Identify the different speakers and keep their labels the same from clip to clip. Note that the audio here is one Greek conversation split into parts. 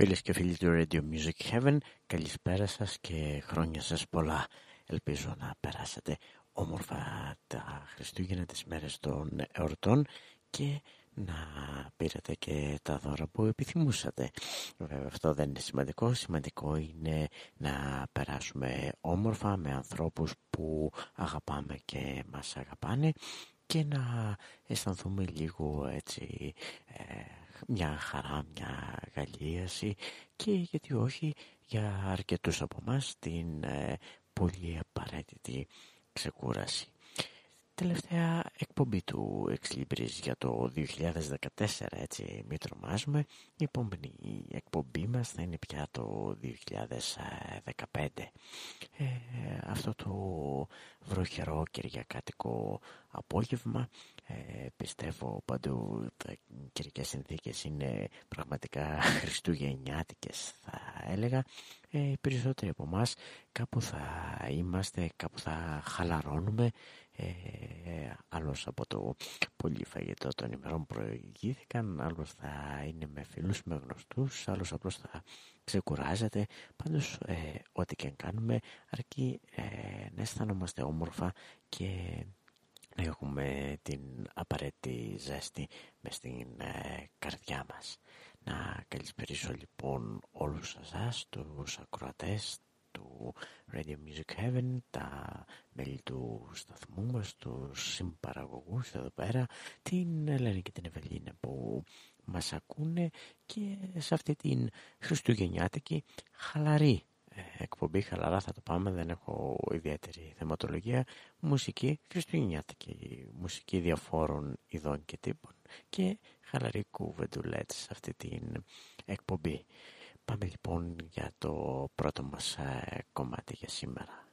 Speaker 1: Φίλες και φίλοι του Radio Music Heaven, καλησπέρα σας και χρόνια σας πολλά. Ελπίζω να περάσετε όμορφα τα Χριστούγεννα τις μέρες των εορτών και να πήρατε και τα δώρα που επιθυμούσατε. Βέβαια αυτό δεν είναι σημαντικό. Σημαντικό είναι να περάσουμε όμορφα με ανθρώπους που αγαπάμε και μας αγαπάνε και να αισθανθούμε λίγο έτσι ε, μια χαρά, μια γαλλίαση και γιατί όχι για αρκετούς από εμάς την ε, πολύ απαραίτητη ξεκούραση τελευταία εκπομπή του Ex για το 2014, έτσι μην τρομάζουμε. Η επόμενη εκπομπή μας θα είναι πια το 2015. Ε, αυτό το βροχερό κυριακάτικο απόγευμα ε, πιστεύω παντού τα καιρικές συνθήκες είναι πραγματικά χριστουγεννιάτικες θα έλεγα. Ε, οι περισσότεροι από εμάς κάπου θα είμαστε, κάπου θα χαλαρώνουμε. Ε, άλλος από το πολύ φαγητό των ημερών προηγήθηκαν άλλος θα είναι με φίλους, με γνωστούς άλλος απλώς θα ξεκουράζεται. Πάντως ε, ό,τι και αν κάνουμε αρκεί ε, να αισθανόμαστε όμορφα και να έχουμε την απαραίτητη ζέστη μες στην ε, καρδιά μας. Να καλησπερίσω λοιπόν όλους σας τους ακροατές του Radio Music Heaven, τα μέλη του σταθμού μας, τους συμπαραγωγούς εδώ πέρα, την Ελένη και την Ευελίνα που μας ακούνε και σε αυτή την χριστουγεννιάτικη χαλαρή ε, εκπομπή, χαλαρά θα το πάμε, δεν έχω ιδιαίτερη θεματολογία, μουσική χριστουγεννιάτικη, μουσική διαφόρων ειδών και τύπων και χαλαρή κουβεντουλέτ σε αυτή την εκπομπή. Πάμε λοιπόν για το πρώτο μας ε, κομμάτι για σήμερα.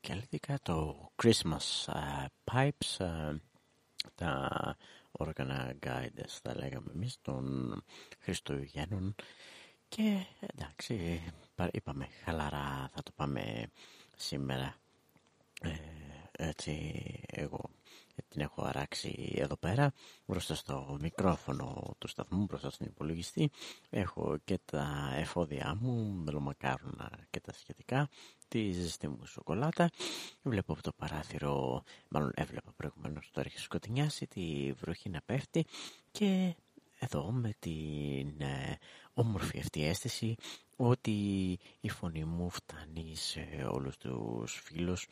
Speaker 1: Του σκέλθηκα το Christmas uh, Pipes, uh, τα όργανα guides θα λέγαμε εμείς των Χριστουγέννων. Και εντάξει είπαμε χαλαρά θα το πάμε σήμερα. Ε, έτσι εγώ την έχω αράξει εδώ πέρα μπροστά στο μικρόφωνο του σταθμού μπροστά στον υπολογιστή. Έχω και τα εφόδια μου μελομακάρονα και τα σχετικά τη ζεστή μου σοκολάτα. Βλέπω από το παράθυρο μάλλον έβλεπα προηγουμένως το έχει σκοτεινιάσει τη βροχή να πέφτει. Και εδώ με την ε, όμορφη αυτή αίσθηση ότι η φωνή μου φτάνει σε όλους τους φίλους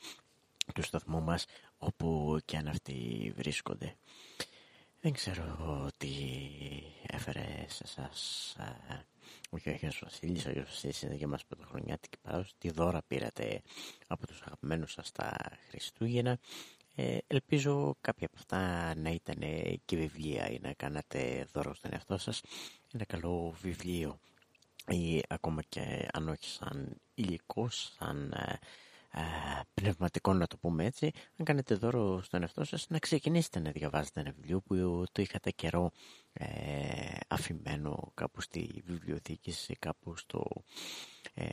Speaker 1: του σταθμού μας όπου και αν αυτοί βρίσκονται. Δεν ξέρω τι έφερε σε εσάς ο Γιώργος Βασίλης, ο Γιώργος Βασίλης είναι για μας πρωτοχρονιάτικη παράδοση, τι δώρα πήρατε από τους αγαπημένους σας τα Χριστούγεννα. Ε, ελπίζω κάποια από αυτά να ήταν και βιβλία ή να κάνατε δώρο στον εαυτό σας ένα καλό βιβλίο ή ακόμα και αν όχι σαν υλικό, σαν ε, ε, πνευματικό να το πούμε έτσι, αν κάνετε δώρο στον εαυτό σας να ξεκινήσετε να διαβάζετε ένα βιβλίο που το είχατε καιρό ε, αφημένο κάπου στη βιβλιοθήκη ή κάπου στο, ε,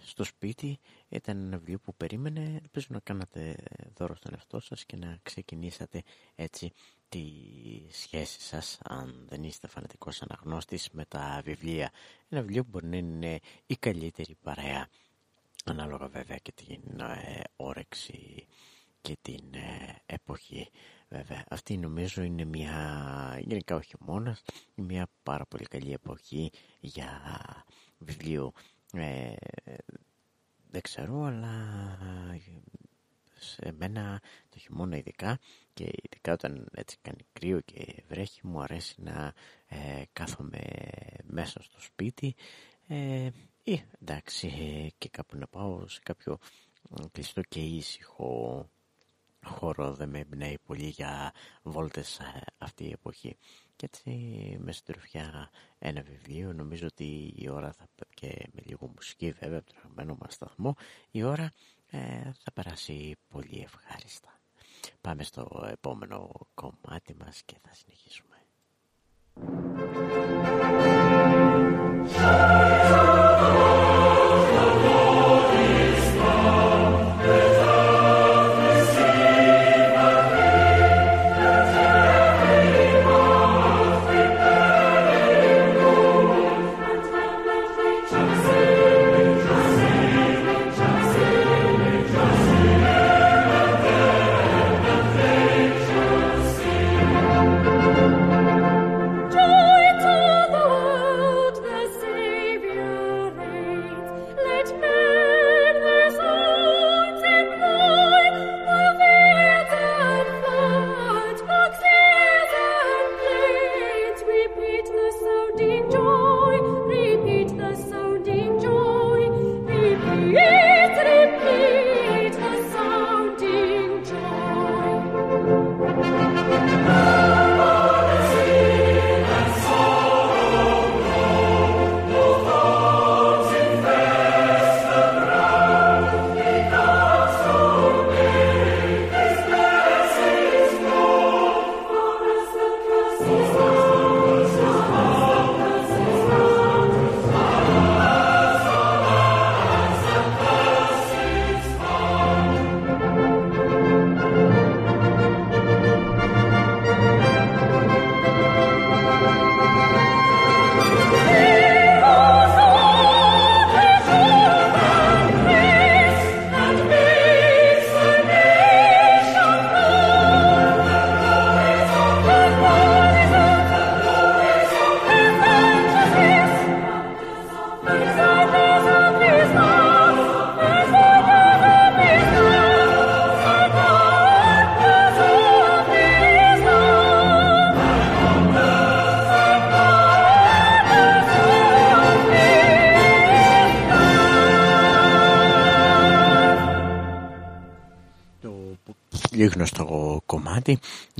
Speaker 1: στο σπίτι. Ήταν ένα βιβλίο που περίμενε. Ελπίζω να κάνατε δώρο στον εαυτό σας και να ξεκινήσατε έτσι τη σχέση σας αν δεν είστε φανατικός αναγνώστης με τα βιβλία. Ένα βιβλίο που μπορεί να είναι η καλύτερη παρέα ανάλογα βέβαια και την ε, όρεξη και την ε, εποχή βέβαια. Αυτή νομίζω είναι μια γενικά όχι μόνος μια πάρα πολύ καλή εποχή για βιβλίο. Ε, δεν ξέρω αλλά σε μένα το χειμώνα ειδικά και ειδικά όταν έτσι κάνει κρύο και βρέχει μου αρέσει να ε, κάθομαι μέσα στο σπίτι. Ε, ή εντάξει και κάπου να πάω σε κάποιο κλειστό και ήσυχο χώρο. Δεν με εμπνέει πολύ για βόλτες ε, αυτή η εποχή. Και έτσι με συντροφιά ένα βιβλίο. Νομίζω ότι η ώρα θα και με λίγο μουσική βέβαια από το αγαπημένο μας σταθμό η ώρα ε, θα περάσει πολύ ευχάριστα. Πάμε στο επόμενο κομμάτι μας και θα συνεχίσουμε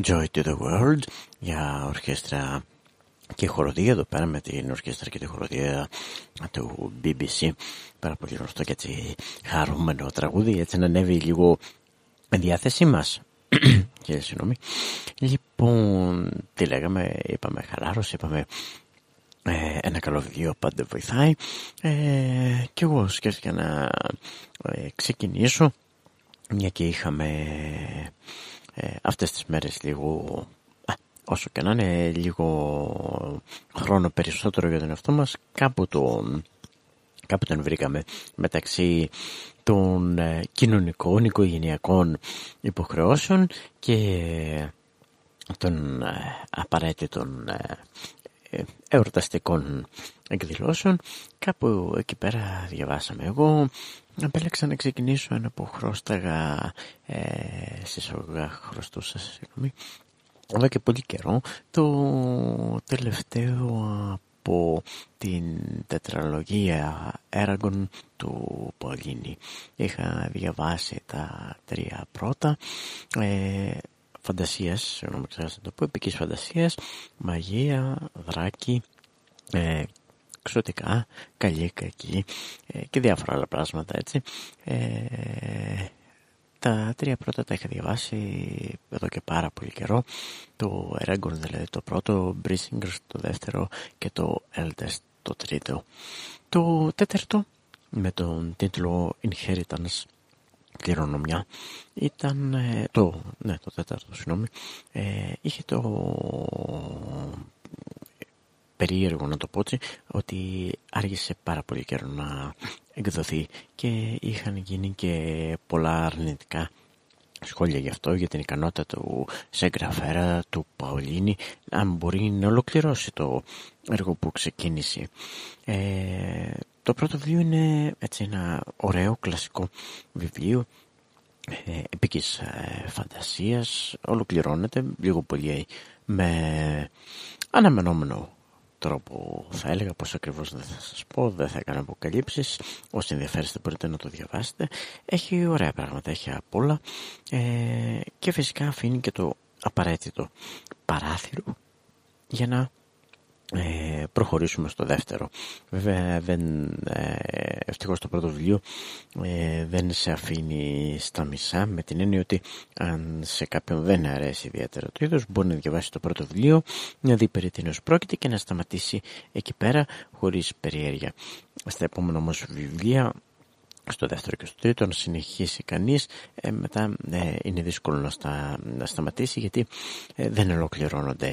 Speaker 1: Joy to the World για ορχέστρα και η χοροδία. Εδώ πέρα με την ορκέστρα και τη χοροδία του BBC πάρα πολύ γνωστό και έτσι χαρούμενο τραγούδι. Έτσι να ανέβει λίγο με διάθεσή μας. Και συγγνώμη. Λοιπόν τι λέγαμε είπαμε χαλάρωση είπαμε ε, ένα καλό βιβλίο πάντα βοηθάει. Ε, και εγώ σκέφτηκα να ε, ξεκινήσω μια και είχαμε ε, αυτές τις μέρες λίγο όσο και να είναι λίγο χρόνο περισσότερο για τον εαυτό μας κάπου τον, κάπου τον βρήκαμε μεταξύ των ε, κοινωνικών, οικογενειακών υποχρεώσεων και των ε, απαραίτητων ε, εορταστικών εκδηλώσεων. Κάπου εκεί πέρα διαβάσαμε εγώ επέλεξα να ξεκινήσω ένα που χρώσταγα ε, συσσαγωγά χρωστούσα συγγνώμη εδώ και πολύ καιρό το τελευταίο από την τετραλογία έργων του Πολίνη. Είχα διαβάσει τα τρία πρώτα ε, φαντασίας, συγγνώμη να το πω, επικής φαντασίας, μαγεία, δράκη, ε, ξωτικά, καλή, κακή ε, και διάφορα άλλα πράγματα έτσι. Ε, τα τρία πρώτα τα είχα διαβάσει εδώ και πάρα πολύ καιρό. Το Eragon δηλαδή το πρώτο, Brisingers το δεύτερο και το Eldest το τρίτο. Το τέταρτο με τον τίτλο Inheritance κληρονομιά ήταν ε, το, ναι, το τέταρτο συγγνώμη, ε, είχε το περίεργο να το πω έτσι ότι άργησε πάρα πολύ καιρό να εκδοθεί και είχαν γίνει και πολλά αρνητικά σχόλια γι' αυτό για την ικανότητα του σεγγραφέρα του Παολίνη να μπορεί να ολοκληρώσει το έργο που ξεκίνησε. Ε, το πρώτο βιβλίο είναι έτσι ένα ωραίο κλασικό βιβλίο ε, επικής ε, φαντασίας ολοκληρώνεται λίγο πολύ με αναμενόμενο τρόπο θα έλεγα πως ακριβώς δεν θα σας πω, δεν θα κάνω αποκαλύψεις. Όσοι ενδιαφέρεστε μπορείτε να το διαβάσετε. Έχει ωραία πράγματα, έχει απ' όλα. Ε, και φυσικά αφήνει και το απαραίτητο παράθυρο για να ε, προχωρήσουμε στο δεύτερο. Βέβαια δεν, ε, ευτυχώς το πρώτο βιβλίο ε, δεν σε αφήνει στα μισά με την έννοια ότι αν σε κάποιον δεν αρέσει ιδιαίτερα το είδος μπορεί να διαβάσει το πρώτο βιβλίο, να δει περί τίνος πρόκειται και να σταματήσει εκεί πέρα χωρίς περιέργεια. Στα επόμενα όμως βιβλία στο δεύτερο και στο τρίτο να συνεχίσει κανείς ε, μετά ε, είναι δύσκολο να, στα, να σταματήσει γιατί ε, δεν ολοκληρώνονται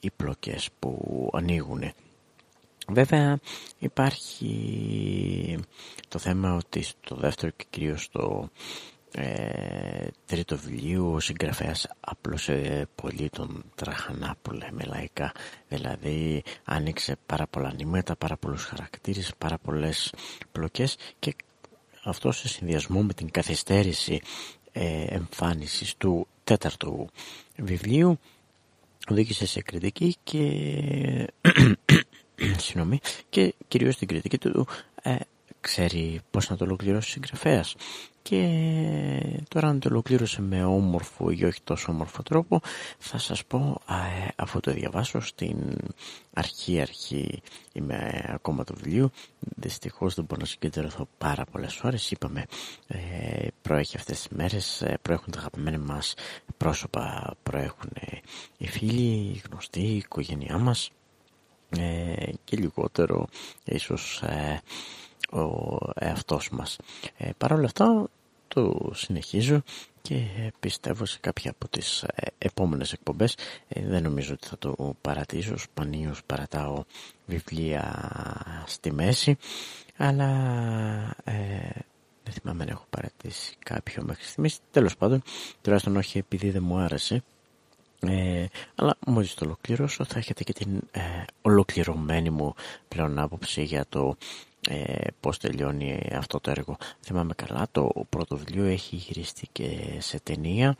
Speaker 1: οι πλοκές που ανοίγουν. Βέβαια υπάρχει το θέμα ότι στο δεύτερο και κυρίως στο τρίτο βιβλίο ο συγγραφέας απλώσε πολύ τον τραχανά που λέμε λαϊκά. Δηλαδή άνοιξε πάρα πολλά νημέτα, πάρα πολλούς χαρακτήρες πάρα πολλές πλοκές και αυτό σε συνδυασμό με την καθυστέρηση ε, εμφάνισης του τέταρτου βιβλίου οδήγησε σε κριτική και, συγγνώμη, και κυρίως την κριτική του ε, ξέρει πώς να το ολοκληρώσει ο συγγραφέας. Και τώρα αν το ολοκλήρωσε με όμορφο ή όχι τόσο όμορφο τρόπο θα σας πω ε, αφού το διαβάσω στην αρχή αρχή είμαι ακόμα του βιβλίου. Δυστυχώς δεν μπορώ να συγκεντρωθώ πάρα πολλές ώρες. Είπαμε ε, προέχει αυτές τις μέρες ε, προέχουν τα αγαπημένα μας πρόσωπα προέχουν οι φίλοι, οι γνωστοί, η οικογένειά μας. Ε, και λιγότερο ίσως ε, ο εαυτός μας. Ε, Παρ' όλα αυτά το συνεχίζω και πιστεύω σε κάποια από τις ε, επόμενες εκπομπές. Ε, δεν νομίζω ότι θα το παρατήσω. Σπανίως παρατάω βιβλία στη μέση. Αλλά ε, δεν θυμάμαι αν έχω παρατήσει κάποιο μέχρι στιγμής. Τέλος πάντων τουλάχιστον όχι επειδή δεν μου άρεσε. Ε, αλλά μόλις το ολοκληρώσω θα έχετε και την ε, ολοκληρωμένη μου πλέον άποψη για το ε, πώς τελειώνει αυτό το έργο. Θυμάμαι καλά, το πρώτο βιβλίο έχει γυριστεί και σε ταινία,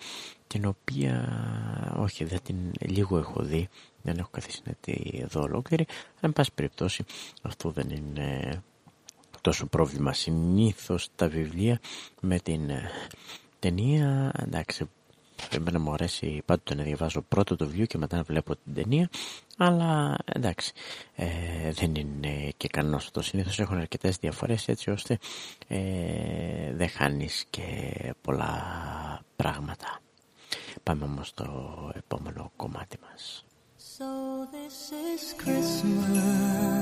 Speaker 1: την οποία, όχι, δεν την λίγο έχω δει, δεν έχω καθίσει να τη δω ολόκληρη, αλλά εν πάση περιπτώσει αυτό δεν είναι τόσο πρόβλημα. Συνήθως τα βιβλία με την ε, ταινία, εντάξει,
Speaker 2: Εμένα μου αρέσει πάντοτε να διαβάζω πρώτο το βιβλίο και μετά να βλέπω την ταινία. Αλλά εντάξει, ε, δεν είναι και κανένα αυτό. Συνήθως έχουν αρκετές διαφορές έτσι ώστε ε, δεν χάνεις και πολλά πράγματα. Πάμε όμως στο επόμενο κομμάτι μας. So this is Christmas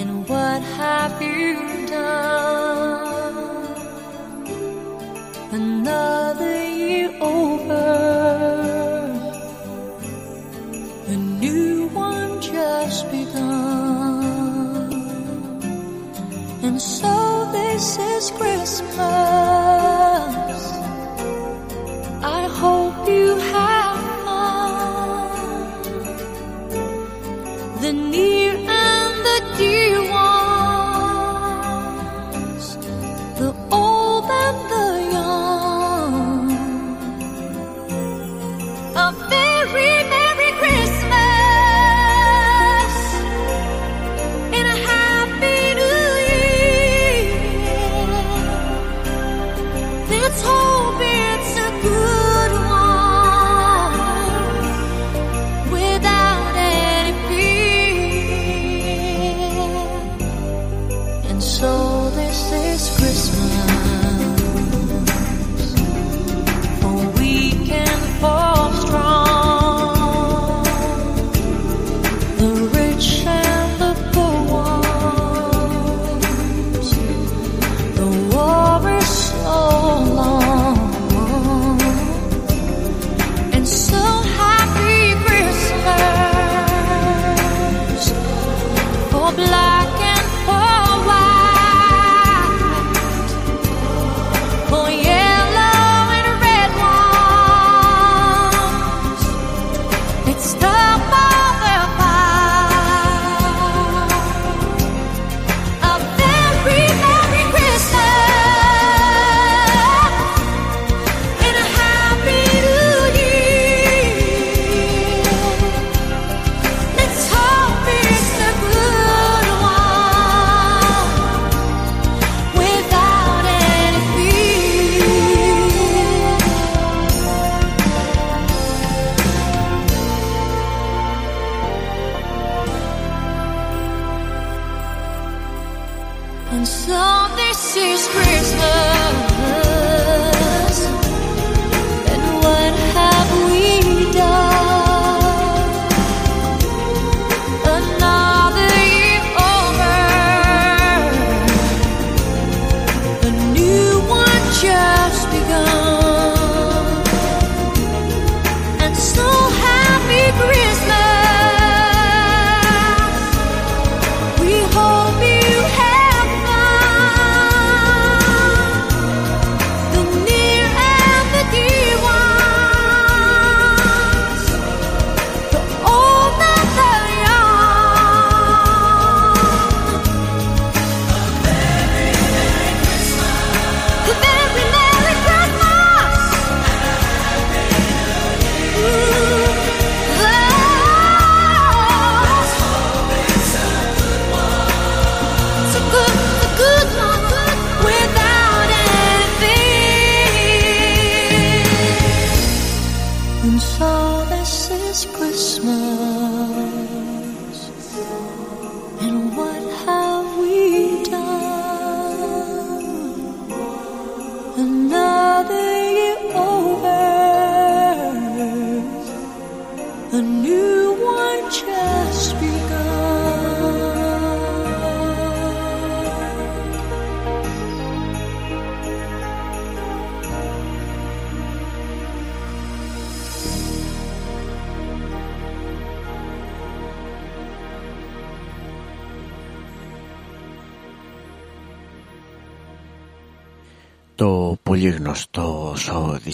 Speaker 2: And what have you done; Another And so this is Christmas I hope you have fun. The near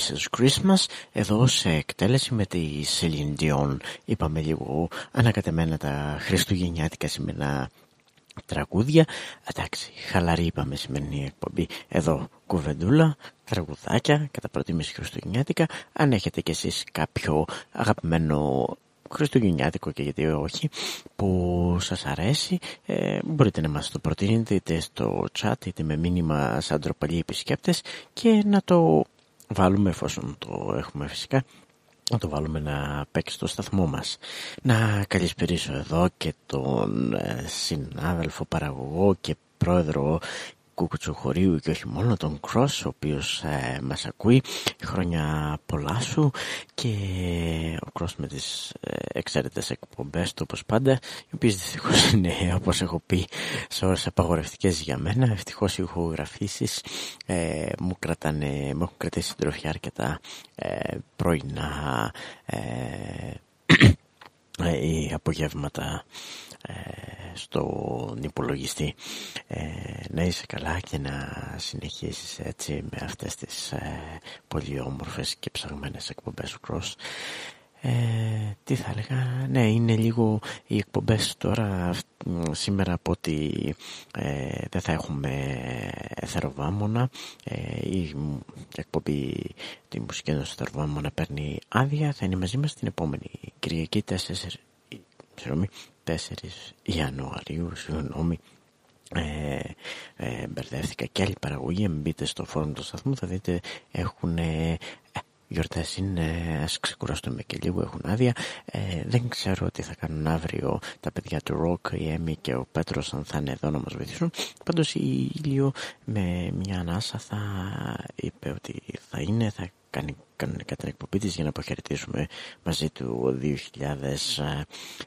Speaker 2: So This is Christmas εδώ σε εκτέλεση με τη Celine Dion. Είπαμε λίγο ανακατεμένα τα χριστουγεννιάτικα σημερινά τραγούδια. Εντάξει χαλαρή είπαμε σημερινή εκπομπή. Εδώ κουβεντούλα τραγουδάκια κατά προτίμηση χριστουγεννιάτικα. Αν έχετε κι εσείς κάποιο αγαπημένο χριστουγεννιάτικο και γιατί όχι που σας αρέσει ε, μπορείτε να μας το προτείνετε είτε στο chat είτε με μήνυμα σαν τροπαλοί επισκέπτες και να το
Speaker 1: βάλουμε εφόσον το έχουμε φυσικά να το βάλουμε να παίξει στο σταθμό μας. Να καλησπερίσω εδώ και τον ε, συνάδελφο παραγωγό και πρόεδρο κουκουτσοχωρίου και όχι μόνο τον Cross ο οποίος ε, μας ακούει χρόνια πολλά σου και ο Cross με τις ε, εξαίρετες εκπομπές του όπως πάντα οι οποίες δυστυχώς είναι όπως έχω πει σε ώρες απαγορευτικές για μένα. Ευτυχώς οι ηχογραφήσεις ε, μου, κρατάνε, μου έχουν κρατήσει τροφιά αρκετά ε, πρωινά ε, ε, ή απογεύματα ε, στον υπολογιστή. Ε, να είσαι καλά και να συνεχίσεις έτσι με αυτές τις ε, πολύ όμορφες και ψαγμένες εκπομπές του Cross. Ε, τι θα έλεγα, ναι είναι λίγο οι εκπομπές τώρα σήμερα από ότι ε, δεν θα έχουμε εθεροβάμωνα ε, η εκπομπή τη μουσική ενός εθεροβάμωνα παίρνει άδεια. Θα είναι μαζί μας την επόμενη Κυριακή 4, 4 Ιανουαρίου συγγνώμη ε, ε, μπερδεύτηκα και άλλη παραγωγή αν μπείτε στο φόρουμ του σταθμού θα δείτε έχουν ε, γιορτές είναι, ας ξεκουραστούμε και λίγο, έχουν άδεια. Ε, δεν ξέρω τι θα κάνουν αύριο τα παιδιά του Ροκ, η Έμι και ο Πέτρος αν θα είναι εδώ να μας βοηθήσουν. Πάντως η Ήλιο με μια ανάσα θα είπε ότι θα είναι, θα κάνει κανονικά την εκπομπή της για να αποχαιρετήσουμε μαζί του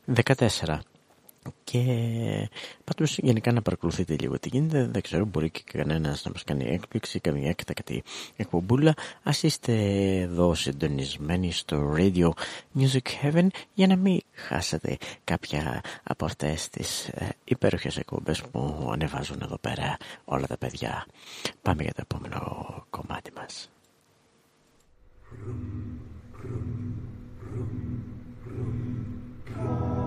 Speaker 1: 2014 και πάντως γενικά να παρακολουθείτε λίγο τι γίνεται. Δεν ξέρω μπορεί και κανένας να μας κάνει έκπληξη καμία έκτακτη εκπομπούλα. Ας είστε εδώ συντονισμένοι στο Radio Music Heaven για να μην χάσετε κάποια από αυτές τις ε, υπέροχες εκπομπές που ανεβάζουν εδώ πέρα όλα τα παιδιά. Πάμε για το επόμενο κομμάτι μας Vroom, vroom, vroom, vroom, vroom.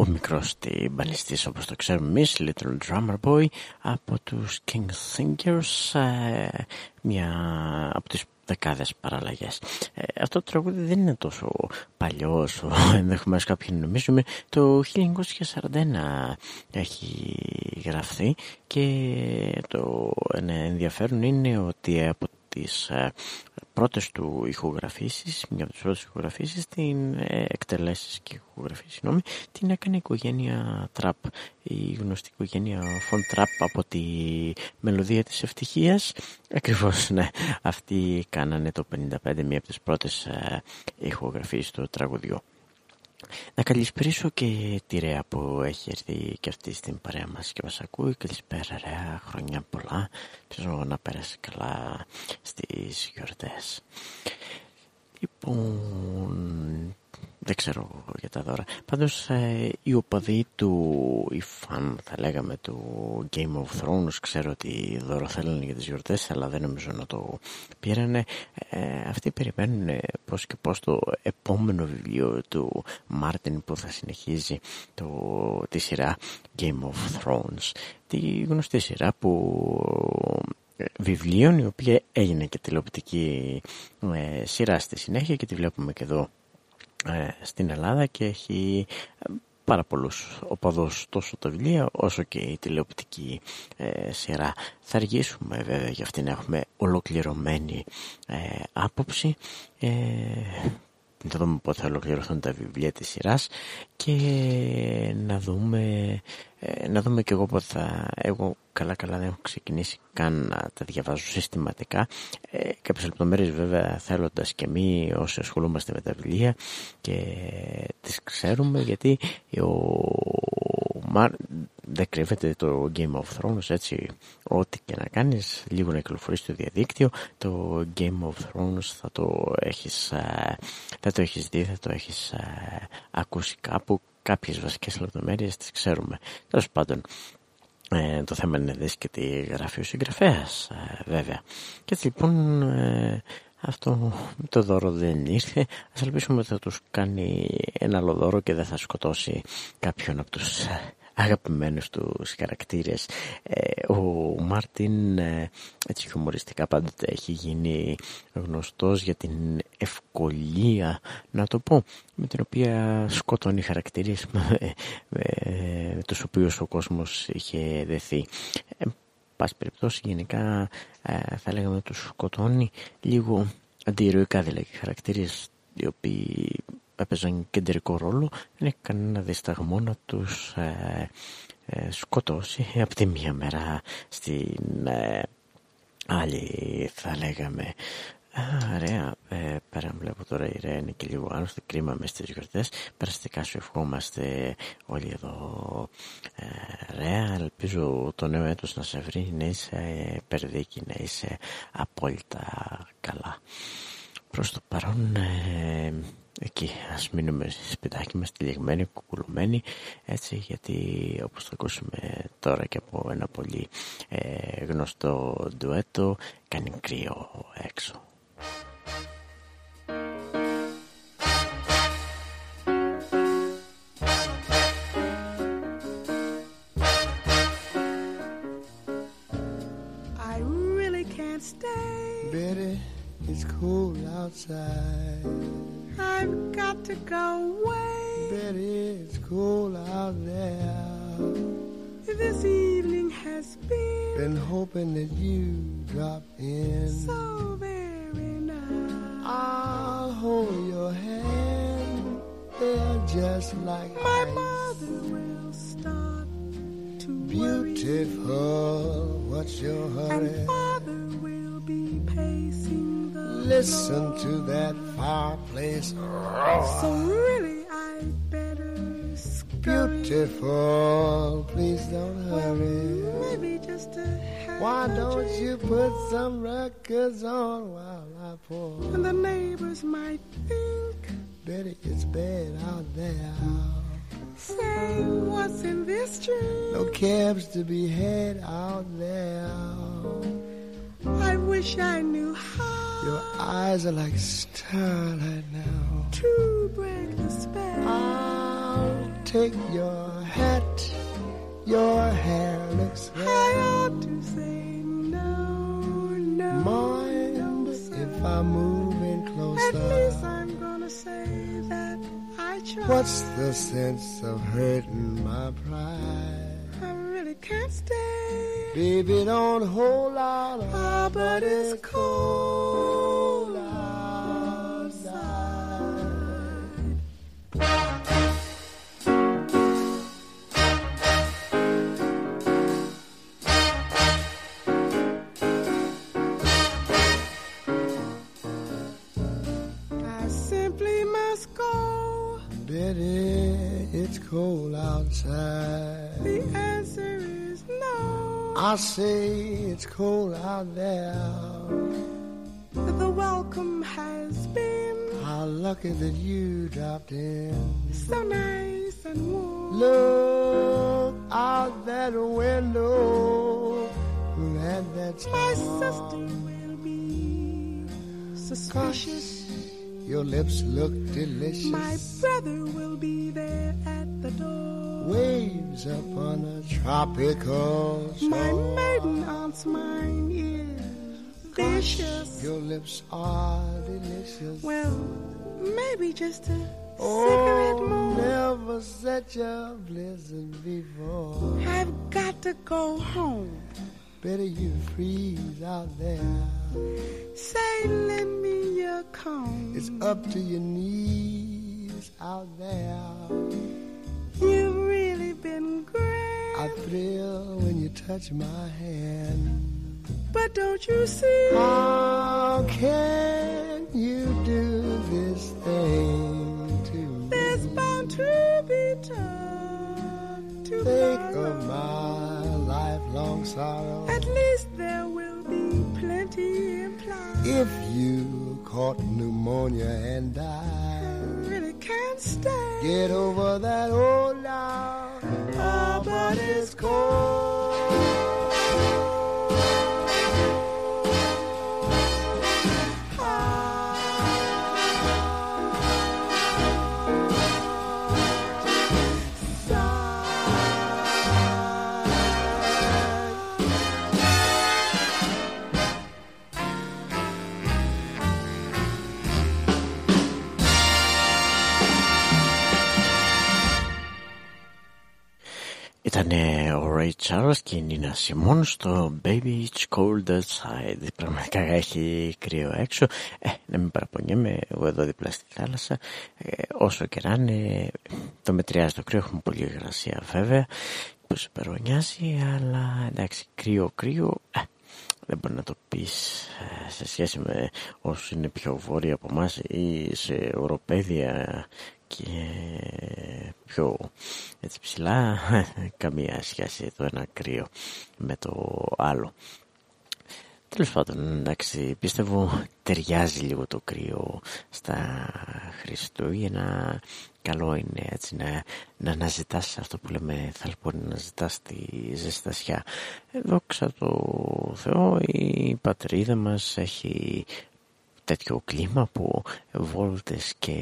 Speaker 1: Ο μικρός τυμπανιστής όπως το ξέρουμε εμείς, Little Drummer Boy από τους King Singers, ε, μια από τις δεκάδες παραλλαγές. Ε, αυτό το τραγούδι δεν είναι τόσο παλιό όσο ενδεχομένως κάποιοι νομίζουμε. Το 1941 έχει γραφτεί και το ενδιαφέρον είναι ότι από τις ε, πρώτες του ηχογραφήσεις, μια από τις πρώτες ηχογραφήσεις, την ε, εκτελέσεις και ηχογραφήσεις, συγγνώμη, την έκανε η οικογένεια Τραπ, η γνωστή οικογένεια Φον Τραπ από τη μελωδία της ευτυχίας. Ακριβώς, ναι, αυτοί κάνανε το 55 μια από τις πρώτες ε, ηχογραφήσεις του τραγουδιού. Να καλησπρίσω και τη Ρέα που έχει έρθει και αυτή στην παρέα μας και μας ακούει. Καλησπέρα Ρέα, χρόνια πολλά. Ελπίζω να πέρασε καλά στις γιορτές. Λοιπόν, δεν ξέρω για τα δώρα. Πάντως ε, οι οπαδοί του, οι φαν θα λέγαμε του Game of Thrones, ξέρω ότι δώρο θέλουν για τις γιορτές, αλλά δεν νομίζω να το πήρανε. Ε, αυτοί περιμένουν πώς και πώς το επόμενο βιβλίο του Μάρτιν που θα συνεχίζει το, τη σειρά Game of Thrones. Τη γνωστή σειρά που ε, βιβλίων η οποία έγινε και τηλεοπτική ε, σειρά στη συνέχεια και τη βλέπουμε και εδώ ε, στην Ελλάδα και έχει ε, πάρα πολλούς οπαδούς τόσο τα βιβλία όσο και η τηλεοπτική ε, σειρά. Θα αργήσουμε βέβαια για αυτήν να έχουμε ολοκληρωμένη άποψη. Να δούμε πότε θα ολοκληρωθούν τα βιβλία της σειράς και να δούμε ε, να δούμε και εγώ πότε θα... Εγώ καλά καλά δεν έχω ξεκινήσει καν να τα διαβάζω συστηματικά. Ε, κάποιες λεπτομέρειες βέβαια θέλοντας και εμείς όσοι ασχολούμαστε με τα βιβλία και τις ξέρουμε γιατί ο Μαρ... δεν κρύβεται το Game of Thrones έτσι ό,τι και να κάνεις λίγο να κυκλοφορείς στο διαδίκτυο το Game of Thrones θα το έχεις, ε, θα το έχεις δει, θα το έχεις ε, ακούσει κάπου κάποιες βασικές λεπτομέρειες τις ξέρουμε. Τέλος πάντων, ε, το θέμα είναι δεις και τι γράφει ο συγγραφέας, ε, βέβαια. Και έτσι λοιπόν ε, αυτό το δώρο δεν ήρθε. Ας ελπίσουμε ότι θα τους κάνει ένα άλλο δώρο και δεν θα σκοτώσει κάποιον από τους αγαπημένους τους χαρακτήρες. Ε, ο Μάρτιν ε, έτσι χιουμοριστικά πάντοτε έχει γίνει γνωστός για την ευκολία να το πω με την οποία σκοτώνει χαρακτήρες με, με, τους οποίους ο κόσμος είχε δεθεί. Ε, πάση περιπτώσει γενικά ε, θα λέγαμε τους σκοτώνει λίγο αντιηρωικά δηλαδή χαρακτήρες οι οποίοι έπαιζαν κεντρικό ρόλο δεν έχει κανένα δισταγμό να τους ε, ε, σκοτώσει από τη μία μέρα στην ε, άλλη θα λέγαμε. Ωραία, ε, πέρα βλέπω τώρα η Ρέα είναι και λίγο άλλωστε κρίμα μες στις γιορτές. Περαστικά σου ευχόμαστε όλοι εδώ. Ε, Ρέα Ελπίζω το νέο έτος να σε βρει να είσαι περδίκη, να είσαι απόλυτα καλά Προς το παρόν ε, εκεί ας μείνουμε σπιτάκι μας τυλιγμένοι, κουκουλωμένοι έτσι γιατί όπως θα ακούσουμε τώρα και από ένα πολύ ε, γνωστό ντουέτο κάνει κρύο έξω.
Speaker 3: To go away. Betty, it's cold out there. This evening has been. Been hoping that you drop in. So very nice. I'll hold your hand. They're just like My ice. mother will start to Beautiful. What's your hurry? Listen to that fireplace. So really, I better scurry. Beautiful, please don't hurry. Maybe just a Why don't drink. you put some records on while I pour? And the neighbors might think, Betty, it's bad out there. Say, what's in this dream? No cabs to be had out there. I wish I knew how. Your eyes are like starlight now. To break the spell. I'll
Speaker 4: take your hat. Your hair looks
Speaker 5: red. I ought to say no, no.
Speaker 4: Mind no, if I move in closer?
Speaker 5: At least I'm gonna say that I tried.
Speaker 4: What's the sense of hurting my pride?
Speaker 5: Really can't stay.
Speaker 4: Baby, don't hold out.
Speaker 5: Ah, but it's cold.
Speaker 4: It's cold outside.
Speaker 5: The answer is no.
Speaker 4: I say it's cold out there.
Speaker 5: The welcome has been.
Speaker 4: How lucky that you dropped in.
Speaker 5: So nice and warm.
Speaker 4: Look out that window. Who had that storm?
Speaker 5: My sister will be suspicious.
Speaker 4: Your lips look delicious.
Speaker 5: My brother will be there at the door.
Speaker 4: Waves upon a tropical shore.
Speaker 5: My maiden aunt's mind is vicious.
Speaker 4: Your lips are delicious.
Speaker 5: Well, maybe just a
Speaker 4: oh,
Speaker 5: cigarette more.
Speaker 4: Never such a blizzard before.
Speaker 5: I've got to go home.
Speaker 4: Better you freeze out there.
Speaker 5: Say, lend me your comb.
Speaker 4: It's up to your knees out there.
Speaker 5: You've really been great.
Speaker 4: I thrill when you touch my hand.
Speaker 5: But don't you see?
Speaker 4: How can you do this thing to me?
Speaker 5: There's bound to be time to
Speaker 4: think of my lifelong sorrow.
Speaker 5: At least there will be plenty implied.
Speaker 4: If you caught pneumonia and died,
Speaker 5: I really can't stay.
Speaker 4: Get over that old now.
Speaker 5: Oh, but it's cold.
Speaker 1: Ήταν ο Ray Charles και η Nina Simone στο Baby It's Cold Outside. Πραγματικά έχει κρύο έξω. Ε, να μην παραπονιέμαι, εγώ εδώ δίπλα στη θάλασσα. Ε, όσο και να είναι, το μετριάζει το κρύο, έχουμε πολύ υγρασία βέβαια. Που σε περονιάζει, αλλά εντάξει, κρύο, κρύο. Ε, δεν μπορεί να το πεις ε, σε σχέση με όσους είναι πιο βόρειοι από εμάς ή σε οροπέδια και πιο έτσι ψηλά καμία σχέση το ένα κρύο με το άλλο Τέλος πάντων, εντάξει, πίστευω ταιριάζει λίγο το κρύο στα Χριστούγεννα. Καλό είναι έτσι να, να αναζητάς αυτό που λέμε θαλπόνι, να ζητάς τη ζεστασιά. Δόξα το Θεό, η πατρίδα μας έχει τέτοιο κλίμα που βόλτες και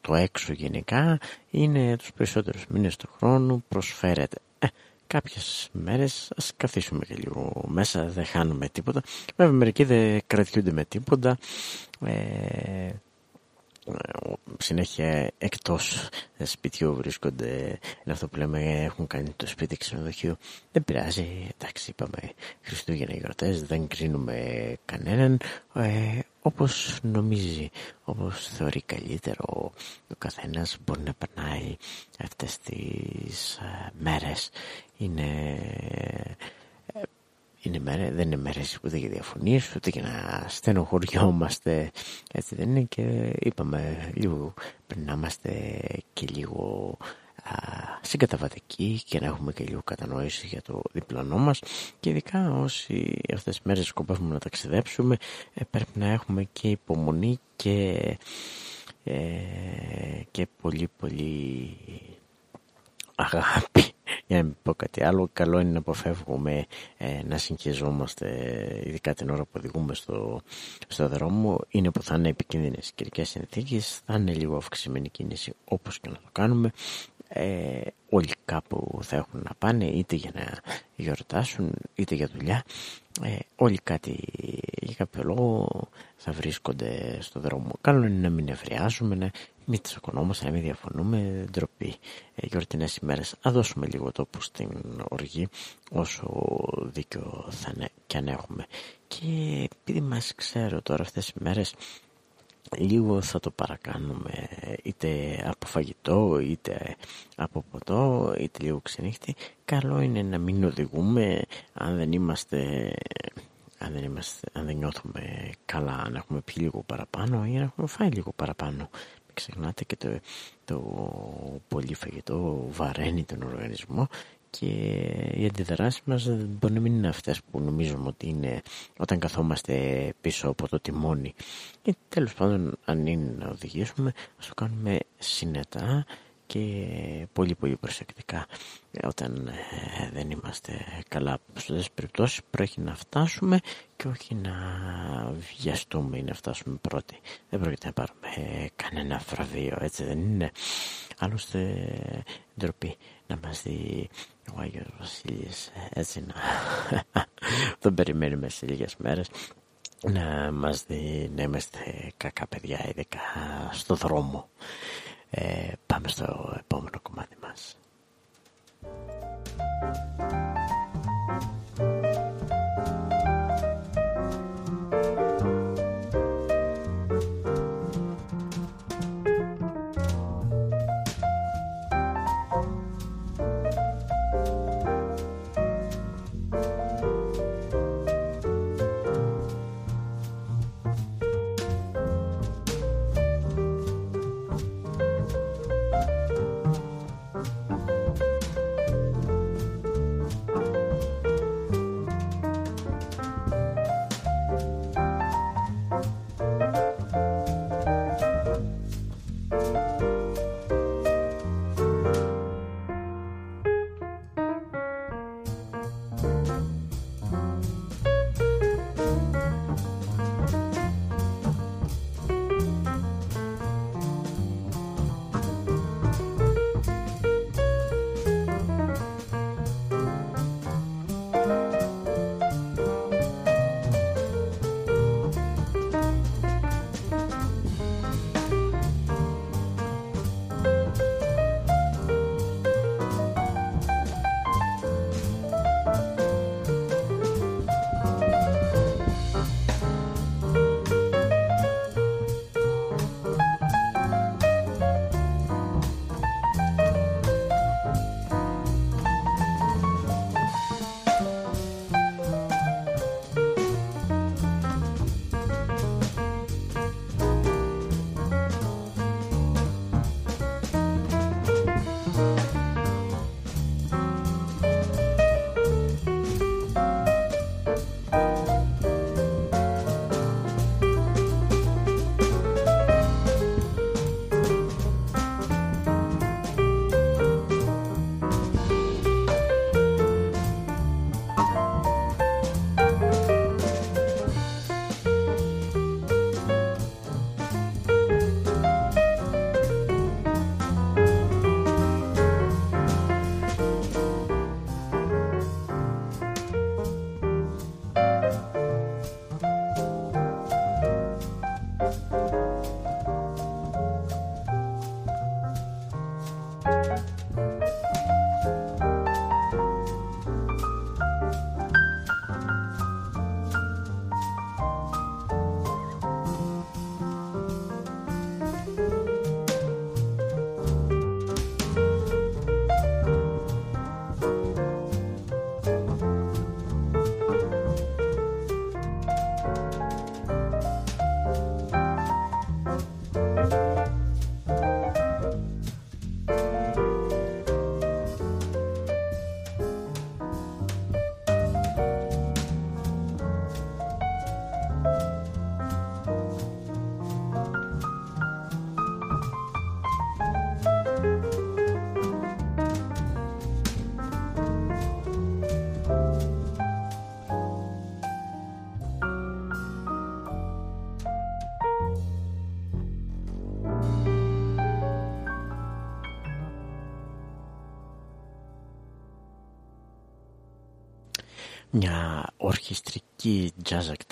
Speaker 1: το έξω γενικά είναι τους περισσότερους μήνες του χρόνου προσφέρεται. Ε, κάποιες μέρες ας καθίσουμε και λίγο μέσα, δεν χάνουμε τίποτα. Βέβαια μερικοί δεν κρατιούνται με τίποτα. Ε, συνέχεια εκτός σπιτιού βρίσκονται. Είναι αυτό που λέμε έχουν κάνει το σπίτι ξενοδοχείο δεν πειράζει. Εντάξει είπαμε Χριστούγεννα γιορτές δεν κρίνουμε κανέναν. Ε, όπως νομίζει όπως θεωρεί καλύτερο ο καθένας μπορεί να περνάει αυτές τις ε, μέρες. Είναι είναι μέρε, δεν είναι μέρες ούτε για διαφωνίες ούτε για να στενοχωριόμαστε έτσι δεν είναι. Και είπαμε λίγο πριν να είμαστε και λίγο α, συγκαταβατικοί και να έχουμε και λίγο κατανόηση για το διπλανό μας. Και ειδικά όσοι αυτές τις μέρες σκοπεύουμε να ταξιδέψουμε ε, πρέπει να έχουμε και υπομονή και, ε, και πολύ πολύ αγάπη για να μην πω κάτι άλλο, καλό είναι να αποφεύγουμε ε, να συγχυζόμαστε, ειδικά την ώρα που οδηγούμε στο, στο δρόμο. Είναι που θα είναι επικίνδυνες καιρικές συνθήκες, θα είναι λίγο αυξημένη κίνηση όπως και να το κάνουμε. Ε, όλοι κάπου θα έχουν να πάνε είτε για να γιορτάσουν είτε για δουλειά ε, όλοι κάτι για κάποιο λόγο θα βρίσκονται στο δρόμο καλό είναι να μην ευριάζουμε να μην τσακωνόμαστε, να μην διαφωνούμε ντροπή. Ε, γιορτινές ημέρες. Να δώσουμε λίγο τόπο στην οργή όσο δίκιο θα είναι και αν έχουμε. Και επειδή μας ξέρω τώρα αυτές τις ημέρες λίγο θα το παρακάνουμε είτε από φαγητό είτε από ποτό είτε λίγο ξενύχτη. Καλό είναι να μην οδηγούμε αν δεν είμαστε αν δεν, είμαστε, αν δεν νιώθουμε καλά να έχουμε πει λίγο παραπάνω ή να έχουμε φάει λίγο παραπάνω. μην ξεχνάτε και το, το πολύ φαγητό βαραίνει τον οργανισμό και οι αντιδράσεις μας μπορεί να μην είναι αυτές που νομίζουμε ότι είναι όταν καθόμαστε πίσω από το τιμόνι. Και τέλος πάντων αν είναι να οδηγήσουμε ας το κάνουμε συνετά και πολύ πολύ προσεκτικά. Όταν ε, δεν είμαστε καλά σε αυτές τις περιπτώσεις πρέπει να φτάσουμε και όχι να βιαστούμε ή να φτάσουμε πρώτοι. Δεν πρόκειται να πάρουμε κανένα βραβείο έτσι δεν είναι. Άλλωστε ντροπή να μας δει ο Άγιος Βασίλης έτσι να τον περιμένουμε σε λίγες μέρες να μας δει να είμαστε κακά παιδιά ειδικά στο δρόμο ε, πάμε στο επόμενο κομμάτι μας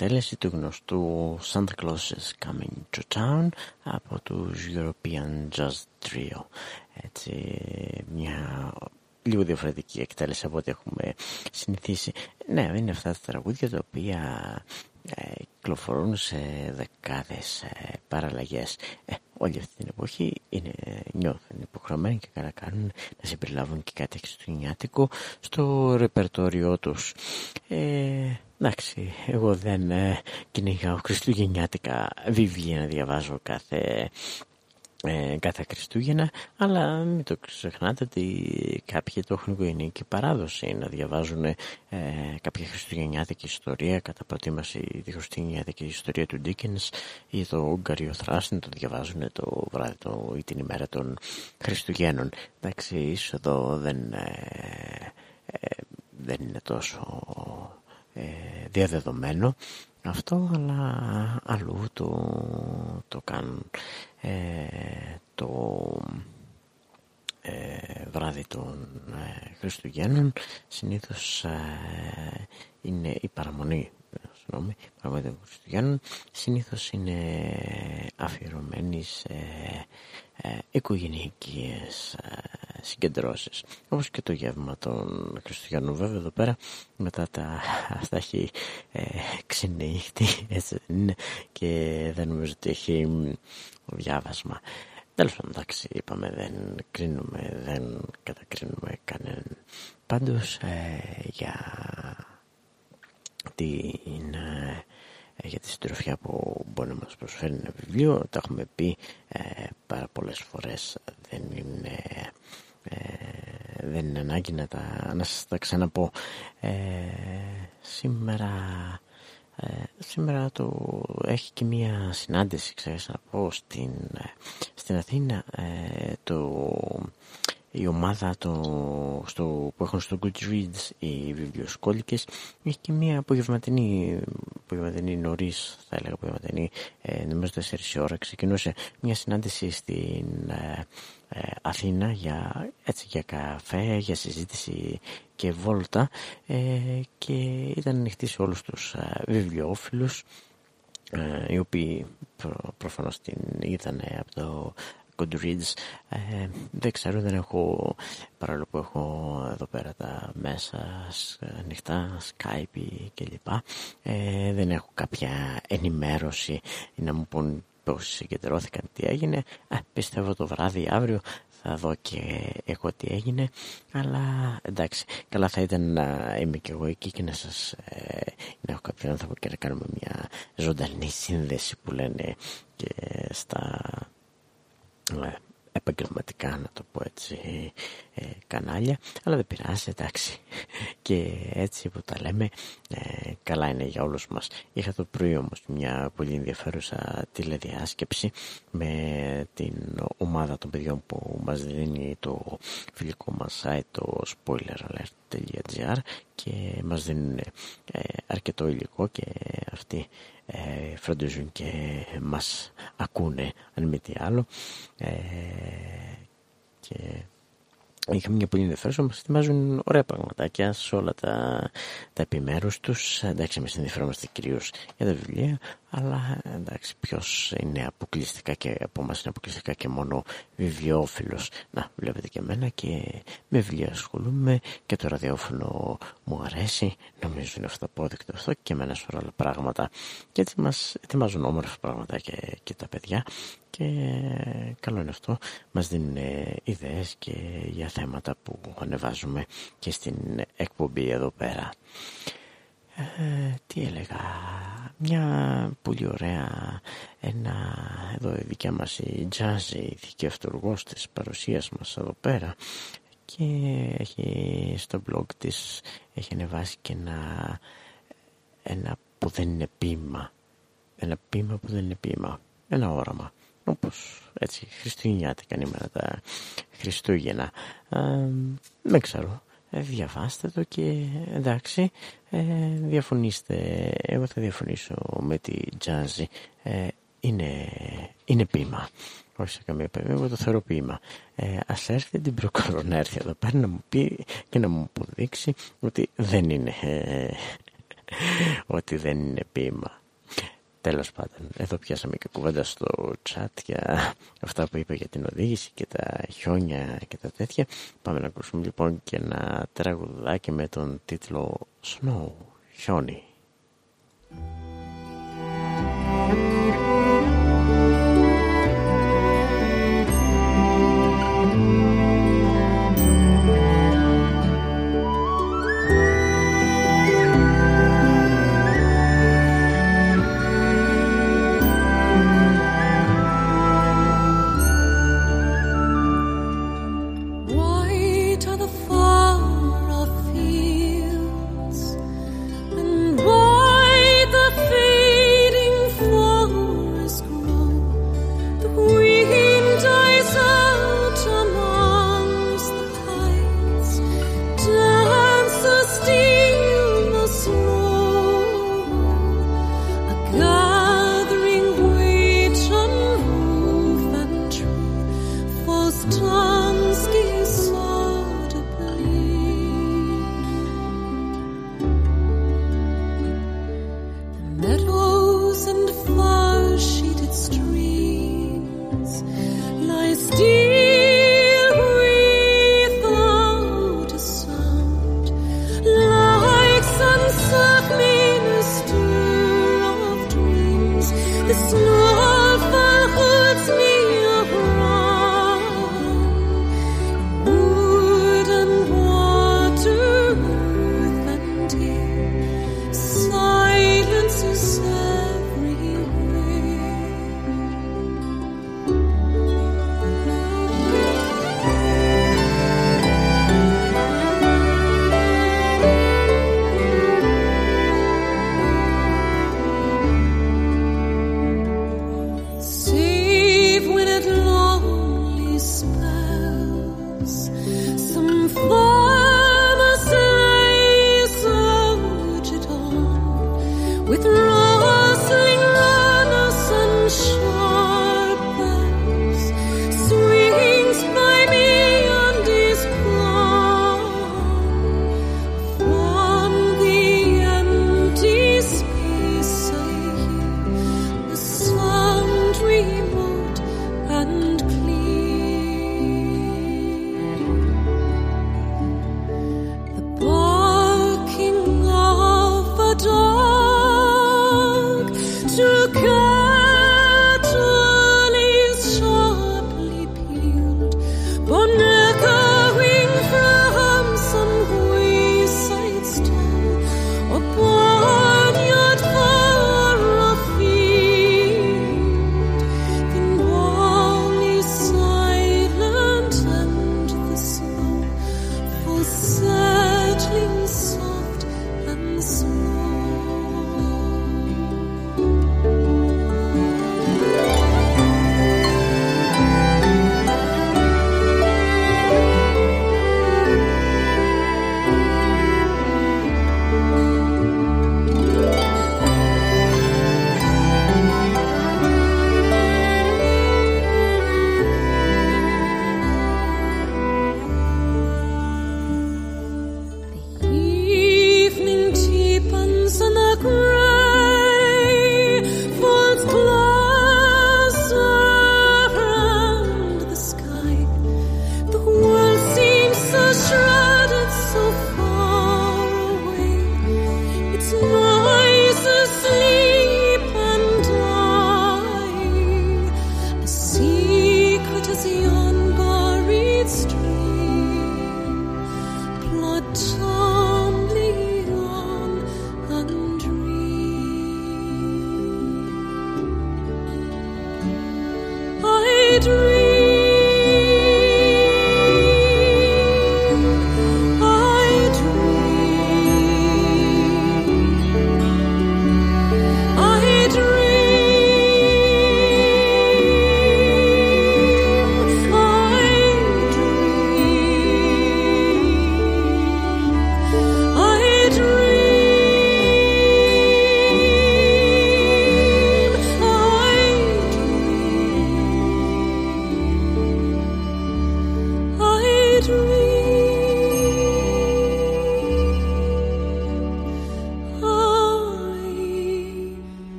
Speaker 1: εκτέλεση του γνωστού Santa Claus is Coming to Town από τους European Jazz Trio. Έτσι, μια λίγο διαφορετική εκτέλεση από ό,τι έχουμε συνηθίσει. Ναι, είναι αυτά τα τραγούδια τα οποία ε, κυκλοφορούν σε δεκάδες ε, παραλλαγές. Ε, όλη αυτή την εποχή είναι, νιώθουν υποχρεωμένοι και καλά κάνουν να συμπεριλάβουν και κάτι χριστουγεννιάτικο στο ρεπερτόριό τους. Ε, εντάξει, εγώ δεν ε, κυνηγάω χριστουγεννιάτικα βιβλία να διαβάζω κάθε ε, κάθε Χριστούγεννα αλλά μην το ξεχνάτε ότι κάποιοι το έχουν οικογενειακή παράδοση να διαβάζουν ε, κάποια χριστουγεννιάτικη ιστορία κατά προτίμαση τη χριστουγεννιάτικη ιστορία του Ντίκενς ή το Ουγγαριο να το διαβάζουν το βράδυ το, ή την ημέρα των Χριστουγέννων. Εντάξει ίσως εδώ δεν, ε, ε, δεν είναι τόσο ε, διαδεδομένο. Αυτό αλλά αλλού το, το κάνουν. Ε, το ε, βράδυ των ε, Χριστουγέννων συνήθως ε, είναι η παραμονή συγγνώμη, παραμονή των Χριστουγέννων συνήθως είναι αφιερωμένη σε ε, οικογενειακές ε, συγκεντρώσεις. Όπως και το γεύμα των Χριστουγέννων βέβαια εδώ πέρα μετά τα αυτά έχει ε, ξενύχτη έτσι δεν είναι. Και δεν νομίζω ότι έχει διάβασμα. Τέλος πάντων, εντάξει, είπαμε, δεν κρίνουμε, δεν κατακρίνουμε κανέναν. Πάντως, ε, για την ε, για τη συντροφιά που μπορεί να μας προσφέρει ένα βιβλίο. Τα έχουμε πει ε, πάρα πολλές φορές δεν είναι ε, δεν είναι ανάγκη να, τα, να σας τα ξαναπώ. Ε, σήμερα ε, σήμερα το έχει και μία συνάντηση ξέχασα να πω στην, στην Αθήνα. Το η ομάδα το, στο, που έχουν στο Goodreads οι βιβλιοσκόλικες έχει και μια απογευματινή, απογευματινή νωρίς θα έλεγα απογευματινή ε, νομίζω 4 ώρα. Ξεκινούσε μια συνάντηση στην ε, ε, Αθήνα για, έτσι, για καφέ, για συζήτηση και βόλτα ε, και ήταν ανοιχτή σε όλους τους ε, βιβλιοφίλους ε, οι οποίοι προ, προφανώς την είδαν από το Goodreads. Ε, δεν ξέρω δεν έχω παρόλο που έχω εδώ πέρα τα μέσα ανοιχτά Skype κλπ ε, δεν έχω κάποια ενημέρωση ή να μου πούν πως συγκεντρώθηκαν τι έγινε. Ε, πιστεύω το βράδυ αύριο θα δω και εγώ τι έγινε. Αλλά εντάξει καλά θα ήταν να είμαι και εγώ εκεί και να σας ε, να έχω κάποιον άνθρωπο και να κάνουμε μια ζωντανή σύνδεση που λένε και στα ε, επαγγελματικά να το πω έτσι ε, κανάλια. Αλλά δεν πειράζει εντάξει. Και έτσι που τα λέμε ε, καλά είναι για όλους μας. Είχα το πρωί όμως μια πολύ ενδιαφέρουσα τηλεδιάσκεψη με την ομάδα των παιδιών που μας δίνει το φιλικό μας site το spoileralert.gr και μας δίνουν ε, αρκετό υλικό και αυτοί ε, φροντίζουν και μας ακούνε αν μη τι άλλο. Ε, και Είχαμε μια πολύ ενδιαφέρουσα, μας ετοιμάζουν ωραία πραγματάκια σε όλα τα, τα επιμέρους τους. Εντάξει, εμείς ενδιαφέρομαστε κυρίως για τα βιβλία, αλλά εντάξει, ποιος είναι αποκλειστικά και από εμάς είναι αποκλειστικά και μόνο βιβλιοφίλος. Να, βλέπετε και εμένα και με βιβλία ασχολούμαι και το ραδιόφωνο μου αρέσει. Νομίζω είναι αυτό απόδεικτο αυτό και με ένα σωρό άλλα πράγματα. Και έτσι μας ετοιμάζουν όμορφα πράγματα και, και τα παιδιά και καλό είναι αυτό. Μας δίνουν ιδέες και για θέματα που ανεβάζουμε και στην εκπομπή εδώ πέρα. Ε, τι έλεγα μια πολύ ωραία ένα εδώ η δικιά μας η Τζάζη η αυτοργός της παρουσίας μας εδώ πέρα και έχει στο blog της έχει ανεβάσει και ένα ένα που δεν είναι ποίημα ένα ποίημα που δεν είναι ποίημα ένα όραμα όπως έτσι χριστουγεννιάτικα ημέρα τα Χριστούγεννα ε, δεν ξέρω ε, διαβάστε το και εντάξει ε, διαφωνήστε εγώ θα διαφωνήσω με τη Τζάζι ε,
Speaker 2: είναι, είναι ποίημα. Όχι σε καμία περίπτωση, εγώ το θεωρώ ποίημα. Ε, ας έρθει την προκορώ να έρθει εδώ πέρα να μου πει και να μου αποδείξει ότι δεν είναι, ε, ότι δεν είναι ποίημα. Τέλος πάντων, εδώ πιάσαμε και κουβέντα στο chat για αυτά που είπε για την οδήγηση και τα χιόνια και τα τέτοια. Πάμε να ακούσουμε λοιπόν και ένα τραγουδάκι με τον τίτλο Snow, χιόνι.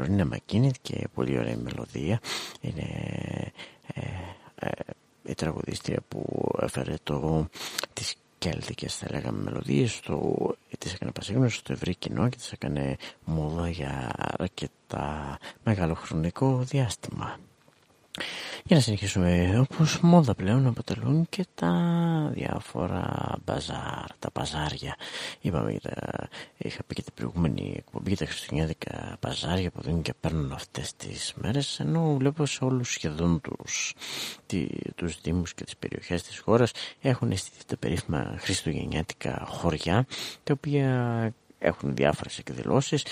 Speaker 1: Φωνή της Λορένα Μακίνιτ και πολύ ωραία μελωδία είναι ε, ε, η τραγουδίστρια που έφερε το, τις κέλτικες θα λέγαμε μελωδίες το, τις έκανε πασίγνωση στο ευρύ κοινό και τις έκανε μόδα για αρκετά μεγάλο χρονικό διάστημα. Για να συνεχίσουμε, όπως μόδα πλέον αποτελούν και τα διάφορα μπαζάρ, τα μπαζάρια. Είπαμε, τα, είχα πει και την προηγούμενη εκπομπή για τα χριστουγεννιάτικα μπαζάρια που δίνουν και παίρνουν αυτές τις μέρες, ενώ βλέπω σε όλους σχεδόν τους, τι, τους δήμους και τις περιοχές της χώρας έχουν αισθηθεί τα περίφημα χριστουγεννιάτικα χωριά, τα οποία έχουν διάφορες εκδηλώσεις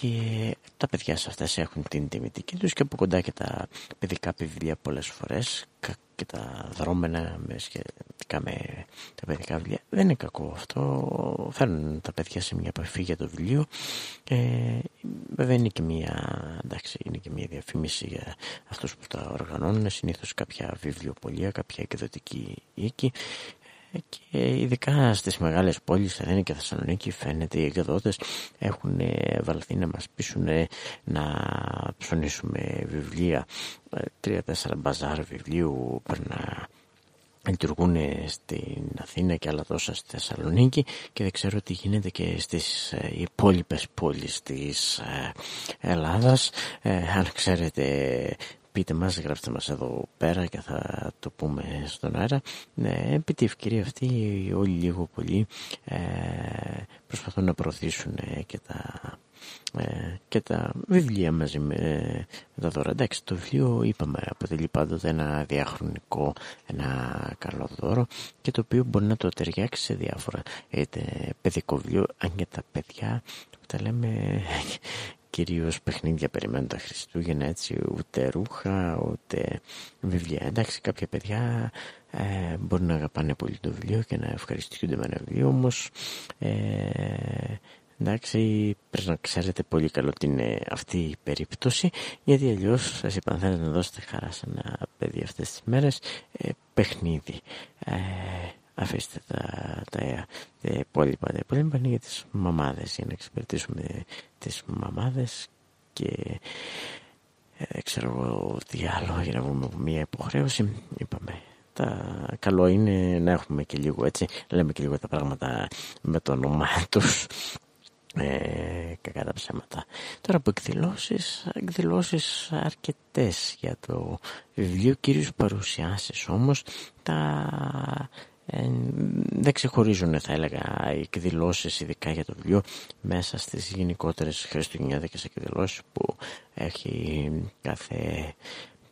Speaker 1: και τα παιδιά σε αυτές έχουν την τιμητική τους και από κοντά και τα παιδικά βιβλία πολλές φορές και τα δρόμενα με σχετικά με τα παιδικά βιβλία. Δεν είναι κακό αυτό. Φέρνουν τα παιδιά σε μια επαφή για το βιβλίο. Ε, βέβαια είναι και μια εντάξει, είναι και μια διαφήμιση για αυτούς που τα οργανώνουν. Συνήθως κάποια βιβλιοπολία κάποια εκδοτική οίκη και ειδικά στις μεγάλες πόλεις Αθήνα και Θεσσαλονίκη φαίνεται οι εκδότες έχουν ε, βαλθεί να μας πείσουν ε, να ψωνίσουμε βιβλία. Ε, τρία-τέσσερα μπαζάρ βιβλίου πριν να λειτουργούν στην Αθήνα και άλλα τόσα στη Θεσσαλονίκη. Και δεν ξέρω τι γίνεται και στις υπόλοιπες πόλεις της Ελλάδας. Αν ξέρετε πείτε μας, γράψτε μας εδώ πέρα και θα το πούμε στον αέρα. Ναι, επί τη ευκαιρία αυτή όλοι λίγο πολύ ε, προσπαθούν να προωθήσουν και τα, ε, και τα βιβλία μαζί με, τα δώρα. Εντάξει, το βιβλίο είπαμε αποτελεί πάντοτε ένα διαχρονικό, ένα καλό δώρο και το οποίο μπορεί να το ταιριάξει σε διάφορα είτε παιδικό βιβλίο, αν και τα παιδιά τα λέμε κυρίως παιχνίδια περιμένουν τα Χριστούγεννα έτσι ούτε ρούχα ούτε βιβλία. Εντάξει κάποια παιδιά ε, μπορεί να αγαπάνε πολύ το βιβλίο και να ευχαριστούνται με ένα βιβλίο όμως ε, εντάξει πρέπει να ξέρετε πολύ καλό ότι είναι αυτή η περίπτωση γιατί αλλιώς σας είπα θέλετε να δώσετε χαρά σε ένα παιδί αυτές τις μέρες ε, παιχνίδι. Ε, αφήστε τα, τα, τα υπόλοιπα. Τα υπόλοιπα είναι για τις μαμάδες, για να εξυπηρετήσουμε τις μαμάδες και ε, ξέρω εγώ τι άλλο για να βγούμε από μια υποχρέωση. Είπαμε, τα καλό είναι να έχουμε και λίγο έτσι, λέμε και λίγο τα πράγματα με το όνομά τους ε, κακά τα ψέματα. Τώρα από εκδηλώσεις, εκδηλώσεις αρκετές για το βιβλίο, κυρίως παρουσιάσεις όμως, τα ε, δεν ξεχωρίζουν θα έλεγα οι εκδηλώσεις ειδικά για το βιβλίο μέσα στις γενικότερες χριστουγεννιάτικες εκδηλώσεις που έχει κάθε,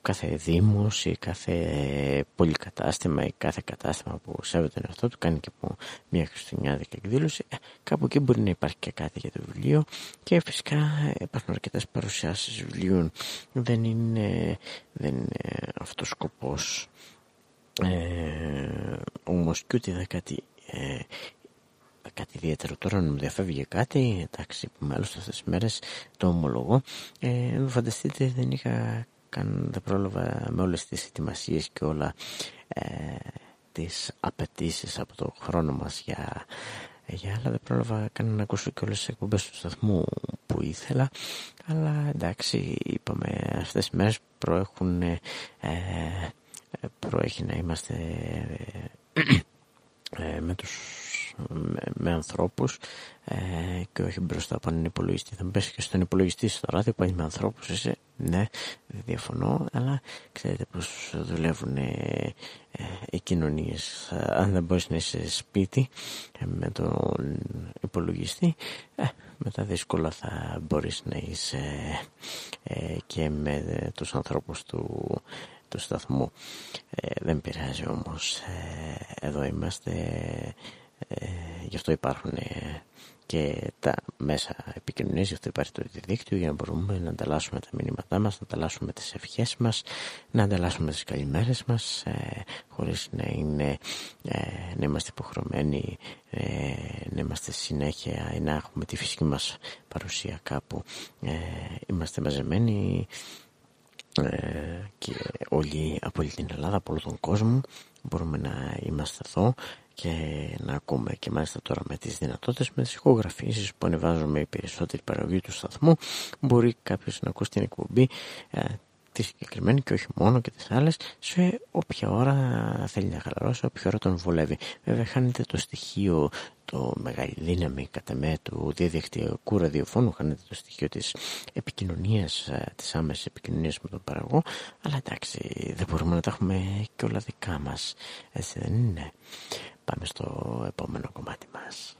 Speaker 1: κάθε δήμος ή κάθε πολυκατάστημα ή κάθε κατάστημα που σέβεται αυτό του κάνει και από μια χριστουγεννιάτικη εκδήλωση. Ε, κάπου εκεί μπορεί να υπάρχει και κάτι για το βιβλίο και φυσικά υπάρχουν αρκετές παρουσιάσεις βιβλίων. Δεν είναι, δεν είναι αυτός ο σκοπός ε, όμως και ούτε κάτι, ε, κάτι ιδιαίτερο. Τώρα να μου διαφεύγει κάτι εντάξει που με άλλωστε αυτές τις μέρες το ομολογώ. Ε, φανταστείτε δεν είχα καν δεν πρόλαβα με όλες τις ετοιμασίες και όλα ε, τις απαιτήσεις από το χρόνο μας για, για άλλα. Δεν πρόλαβα καν να ακούσω και όλες τις εκπομπές του σταθμού που ήθελα. Αλλά εντάξει είπαμε αυτές τις μέρες προέχουν ε, προέχει να είμαστε ε, με τους με, με ανθρώπους ε, και όχι μπροστά από έναν υπολογιστή. Θα μου πέσει και στον υπολογιστή στο ράδιο που με ανθρώπους είσαι ναι δεν διαφωνώ αλλά ξέρετε πως δουλεύουν ε, ε, οι κοινωνίες. Αν δεν μπορείς να είσαι σπίτι ε, με τον υπολογιστή μετά δύσκολα θα μπορείς να είσαι και με τους ανθρώπους του του σταθμού. Ε, δεν πειράζει όμως. Ε, εδώ είμαστε. Ε, γι' αυτό υπάρχουν ε, και τα μέσα επικοινωνίας, γι' αυτό υπάρχει το δίκτυο για να μπορούμε να ανταλλάσσουμε τα μηνύματά μας, να ανταλλάσσουμε τις ευχές μας, να ανταλλάσσουμε τις καλημέρες μας, ε, χωρίς να, είναι, ε, να είμαστε υποχρεωμένοι, ε, να είμαστε συνέχεια ή να έχουμε τη φυσική μας παρουσία κάπου. είμαστε μαζεμένοι και όλοι από όλη την Ελλάδα, από όλο τον κόσμο μπορούμε να είμαστε εδώ και να ακούμε και μάλιστα τώρα με τις δυνατότητες με τις ηχογραφήσεις που ανεβάζουμε η περισσότερη παραγωγή του σταθμού. Μπορεί κάποιος να ακούσει την εκπομπή ε, τη συγκεκριμένη και όχι μόνο και τις άλλες σε όποια ώρα θέλει να χαλαρώσει, όποια ώρα τον βολεύει. Βέβαια χάνεται το στοιχείο, το μεγάλη δύναμη κατά με του διαδικτυακού ραδιοφώνου, χάνεται το στοιχείο της επικοινωνίας, ε, της άμεσης επικοινωνίας με τον παραγωγό, αλλά εντάξει δεν μπορούμε να τα έχουμε και όλα δικά μας, έτσι δεν είναι. Πάμε στο επόμενο κομμάτι μας.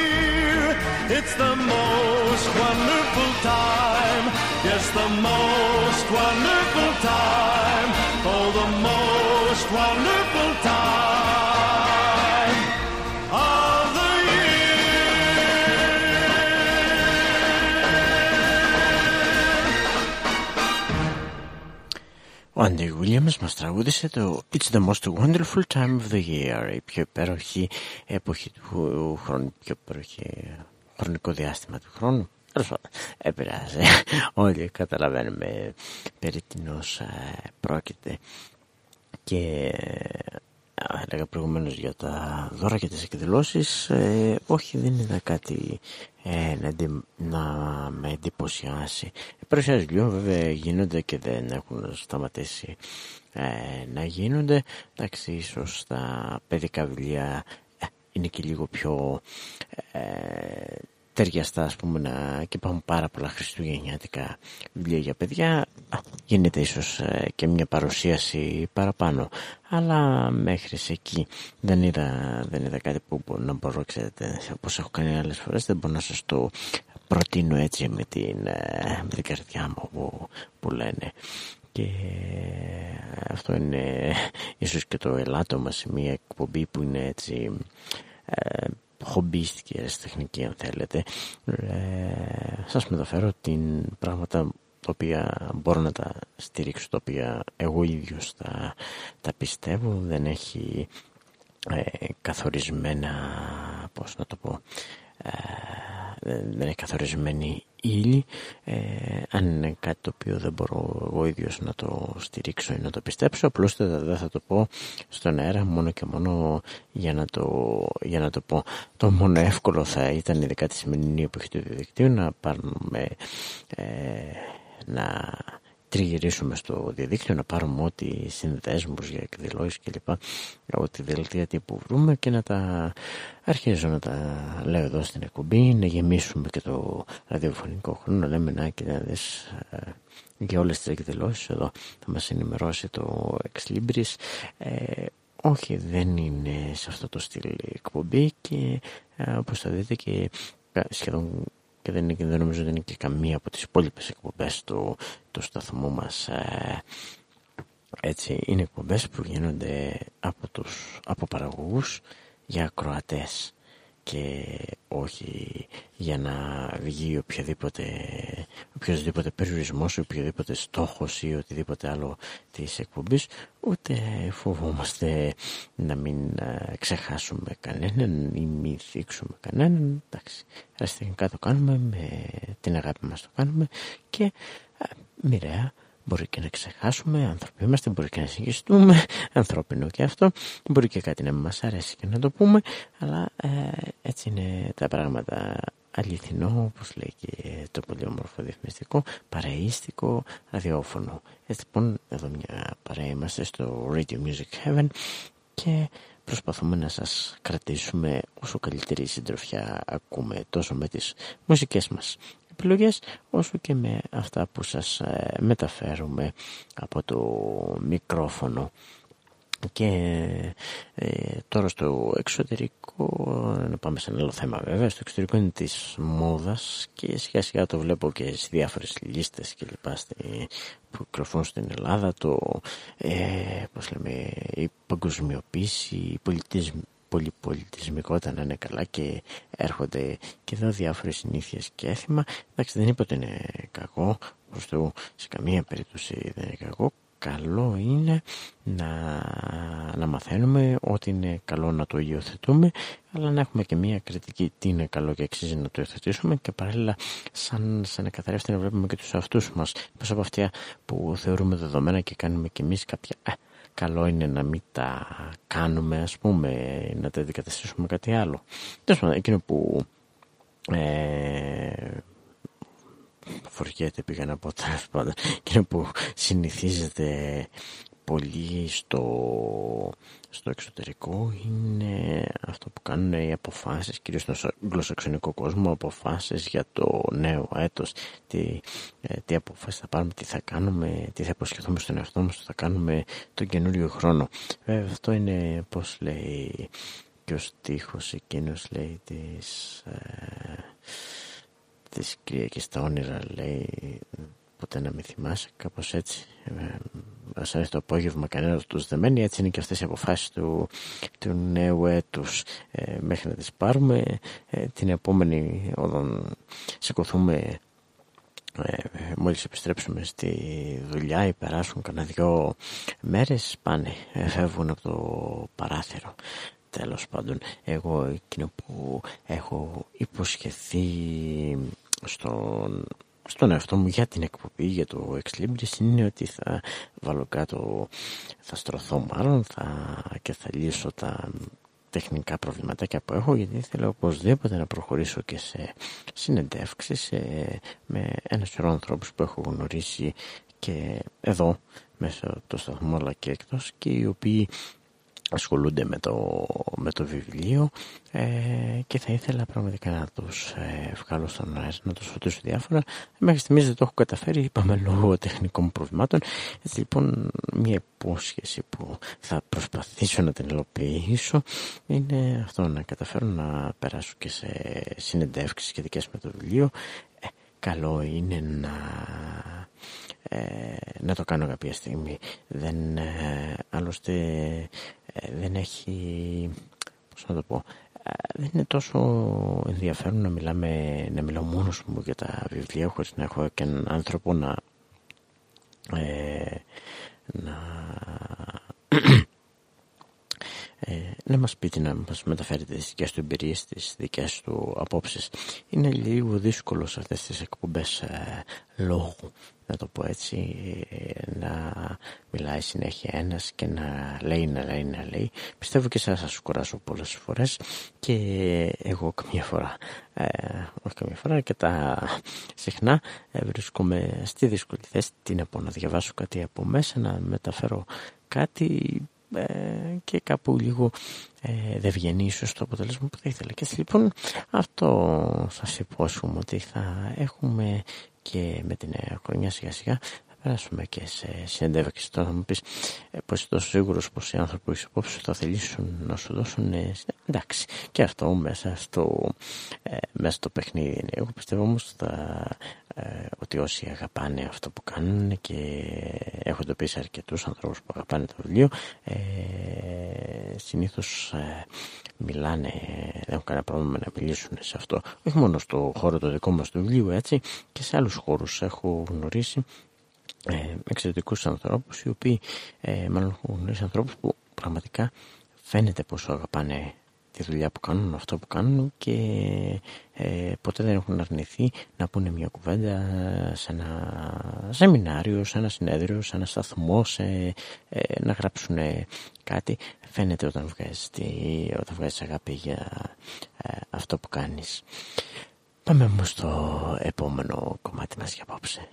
Speaker 3: It's the most wonderful time. Yes, the most wonderful time. Oh, the most wonderful time of the
Speaker 1: Ο Άντι Williams μας τραγούδισε το It's the most wonderful time of the year η πιο υπέροχη εποχή του χρόνου, πιο υπέροχη χρονικό διάστημα του χρόνου. Επηρεάζει. Όλοι καταλαβαίνουμε περί τίνος ε, πρόκειται. Και έλεγα προηγουμένως για τα δώρα και τις εκδηλώσεις ε, όχι δεν είδα κάτι ε, να, να με εντυπωσιάσει παρουσιάζει λίγο βέβαια γίνονται και δεν έχουν σταματήσει ε, να γίνονται εντάξει ίσως τα παιδικά βιβλία είναι και λίγο πιο ταιριαστά ας πούμε να... και υπάρχουν πάρα πολλά χριστουγεννιάτικα βιβλία για παιδιά. Γίνεται ίσως ε, και μια παρουσίαση παραπάνω αλλά μέχρι εκεί δεν είδα, δεν είδα κάτι που να μπορώ ξέρετε όπως έχω κάνει άλλες φορές δεν μπορώ να σας το προτείνω έτσι με την, ε, με την καρδιά μου που, που λένε και αυτό είναι ίσως και το ελάττωμα σε μια εκπομπή που είναι έτσι ε, χομπίστικη τεχνική αν θέλετε. Ε, σας μεταφέρω την πράγματα τα οποία μπορώ να τα στηρίξω τα οποία εγώ ίδιος τα, τα πιστεύω. Δεν έχει ε, καθορισμένα πώς να το πω ε, δεν έχει καθορισμένη ύλη ε, αν είναι κάτι το οποίο δεν μπορώ εγώ ίδιος να το στηρίξω ή να το πιστέψω απλώς δεν θα το πω στον αέρα μόνο και μόνο για να το, για να το πω. Το μόνο εύκολο θα ήταν ειδικά τη σημερινή εποχή του διαδικτύου να πάρουμε ε, να τριγυρίσουμε στο διαδίκτυο να πάρουμε ό,τι συνδέσμους για εκδηλώσεις κλπ. Ό,τι δελτία τύπου βρούμε και να τα αρχίζω να τα λέω εδώ στην εκπομπή να γεμίσουμε και το ραδιοφωνικό χρόνο να λέμε να και να δεις για όλες τις εκδηλώσεις. Εδώ θα μας ενημερώσει το Ex Libris ε, όχι δεν είναι σε αυτό το στυλ εκπομπή και ε, όπως θα δείτε και σχεδόν και δεν, δεν νομίζω ότι είναι και καμία από τις υπόλοιπες εκπομπές του, του σταθμού μας ε, έτσι. Είναι εκπομπές που γίνονται από τους από παραγωγούς για ακροατές και όχι για να βγει οποιοδήποτε, οποιοδήποτε περιορισμός, οποιοδήποτε στόχος ή οτιδήποτε άλλο της εκπομπής, ούτε φοβόμαστε να μην ε, ξεχάσουμε κανέναν ή μην θίξουμε κανέναν. Εντάξει, αριστερικά το κάνουμε, με την αγάπη μας το κάνουμε και ε, μοιραία Μπορεί και να ξεχάσουμε, άνθρωποι είμαστε, μπορεί και να συγχυστούμε, ανθρώπινο και αυτό. Μπορεί και κάτι να μας αρέσει και να το πούμε, αλλά ε, έτσι είναι τα πράγματα αληθινό, όπως λέει και το πολύ όμορφο διαφημιστικό, παρεΐστικο, ραδιόφωνο. Έτσι λοιπόν, εδώ μια παρέα είμαστε στο Radio Music Heaven και προσπαθούμε να σας κρατήσουμε όσο καλύτερη συντροφιά ακούμε τόσο με τις μουσικές μας επιλογές όσο και με αυτά που σας ε, μεταφέρουμε από το μικρόφωνο. Και ε, τώρα στο εξωτερικό να πάμε σε ένα άλλο θέμα βέβαια. Στο εξωτερικό είναι της μόδας και σιγά σιγά το βλέπω και σε διάφορες λίστες και λοιπά που κυκλοφορούν στην Ελλάδα. Το ε, πώς λέμε, η παγκοσμιοποίηση η πολιτισμό πολυπολιτισμικότητα να είναι καλά και έρχονται και εδώ διάφορες συνήθειες και έθιμα. Εντάξει δεν είπα ότι είναι κακό, προς το σε καμία περίπτωση δεν είναι κακό. Καλό είναι να, να μαθαίνουμε ότι είναι καλό να το υιοθετούμε αλλά να έχουμε και μια κριτική τι είναι καλό και αξίζει να το υιοθετήσουμε και παράλληλα σαν, σαν εκαθαρεύτη να βλέπουμε και τους αυτούς μας πως από αυτά που θεωρούμε δεδομένα και κάνουμε και εμείς κάποια ε, καλό είναι να μην τα κάνουμε ας πούμε να τα αντικαταστήσουμε κάτι άλλο. Τέλος εκείνο που ε, φοριέται πήγα να πω τέλος πάντων εκείνο που συνηθίζεται πολύ στο, στο εξωτερικό. Είναι αυτό που κάνουν οι αποφάσεις κυρίως στον γλωσσαξονικό κόσμο αποφάσεις για το νέο έτος. Τι, ε, τι αποφάσεις θα πάρουμε, τι θα κάνουμε τι θα υποσχεθούμε στον εαυτό μας τι θα κάνουμε τον καινούριο χρόνο. Βέβαια αυτό είναι πως λέει και ο στίχος εκείνος λέει της, ε, της Κυριακής στα όνειρα λέει ποτέ να μην θυμάσαι κάπως έτσι. Ε, ας το απόγευμα κανένας τους δεμένει έτσι είναι και αυτές οι αποφάσεις του, του νέου έτους. Ε, μέχρι να τις πάρουμε ε, την επόμενη όταν σηκωθούμε ε, μόλις επιστρέψουμε στη δουλειά ή περάσουν κανένα δυο μέρες πάνε ε, φεύγουν από το παράθυρο. Τέλος πάντων εγώ εκείνο που έχω υποσχεθεί στον στον εαυτό μου για την εκπομπή, για το Ex Libris είναι ότι θα βάλω κάτω, θα στρωθώ μάλλον θα, και θα λύσω τα τεχνικά προβληματάκια που έχω γιατί θέλω οπωσδήποτε να προχωρήσω και σε συνεντεύξεις με ένα σωρό ανθρώπους που έχω γνωρίσει και εδώ μέσα το σταθμό αλλά και εκτός και οι οποίοι ασχολούνται με το, με το βιβλίο ε, και θα ήθελα πραγματικά να τους ε, βγάλω στον αέρα, να τους φωτίσω διάφορα. Μέχρι στιγμής δεν το έχω καταφέρει, είπαμε λόγω τεχνικών προβλημάτων. Έτσι λοιπόν μια υπόσχεση που θα προσπαθήσω να την υλοποιήσω είναι αυτό να καταφέρω να περάσω και σε συνεντεύξεις σχετικές με το βιβλίο. Ε, καλό είναι να ε, να το κάνω κάποια στιγμή. Δεν, ε, άλλωστε ε, δεν έχει, πώς να το πω, δεν είναι τόσο ενδιαφέρον να μιλάμε, να μιλάω μόνος μου για τα βιβλία χωρίς να έχω και έναν άνθρωπο να, να ε, να μας πείτε να μας μεταφέρετε τις δικές του εμπειρίες, τις δικές του απόψεις. Είναι λίγο δύσκολος σε αυτές τις εκπομπές ε, λόγου, να το πω έτσι, ε, να μιλάει συνέχεια ένας και να λέει, να λέει, να λέει. Πιστεύω και σας σας κουράσω πολλές φορές και εγώ καμιά φορά, ε, όχι καμιά φορά και τα συχνά ε, βρίσκομαι στη δύσκολη θέση τι να πω να διαβάσω κάτι από μέσα, να μεταφέρω κάτι ε, και κάπου λίγο ε, δεν βγαίνει ίσως το αποτέλεσμα που θα ήθελα. Και λοιπόν αυτό σας υπόσχομαι ότι θα έχουμε και με την νέα χρονιά σιγά σιγά περάσουμε και σε συνέντευξη. Τώρα θα μου πεις ε, πω είσαι τόσο σίγουρος πως οι άνθρωποι που έχεις υπόψη θα θελήσουν να σου δώσουν. Ε, εντάξει, και αυτό μέσα στο, ε, μέσα στο παιχνίδι Εγώ πιστεύω όμως ε, ότι όσοι αγαπάνε αυτό που κάνουν και έχω εντοπίσει αρκετούς ανθρώπους που αγαπάνε το βιβλίο, ε, συνήθως ε, μιλάνε, δεν έχουν κανένα πρόβλημα να μιλήσουν σε αυτό. Όχι μόνο στο χώρο το δικό μας του βιβλίου, έτσι, και σε άλλους χώρους έχω γνωρίσει ε, εξαιρετικούς ανθρώπους οι οποίοι ε, μάλλον έχουν γνωρίσει ανθρώπους που πραγματικά φαίνεται πόσο αγαπάνε τη δουλειά που κάνουν, αυτό που κάνουν και ε, ποτέ δεν έχουν αρνηθεί να πούνε μια κουβέντα σε ένα σεμινάριο, σε ένα συνέδριο, σε ένα σταθμό, σε, ε, να γράψουν κάτι. Φαίνεται όταν βγάζεις, όταν βγάζεις αγάπη για ε, αυτό που κάνεις. Πάμε όμως στο επόμενο κομμάτι μας για απόψε.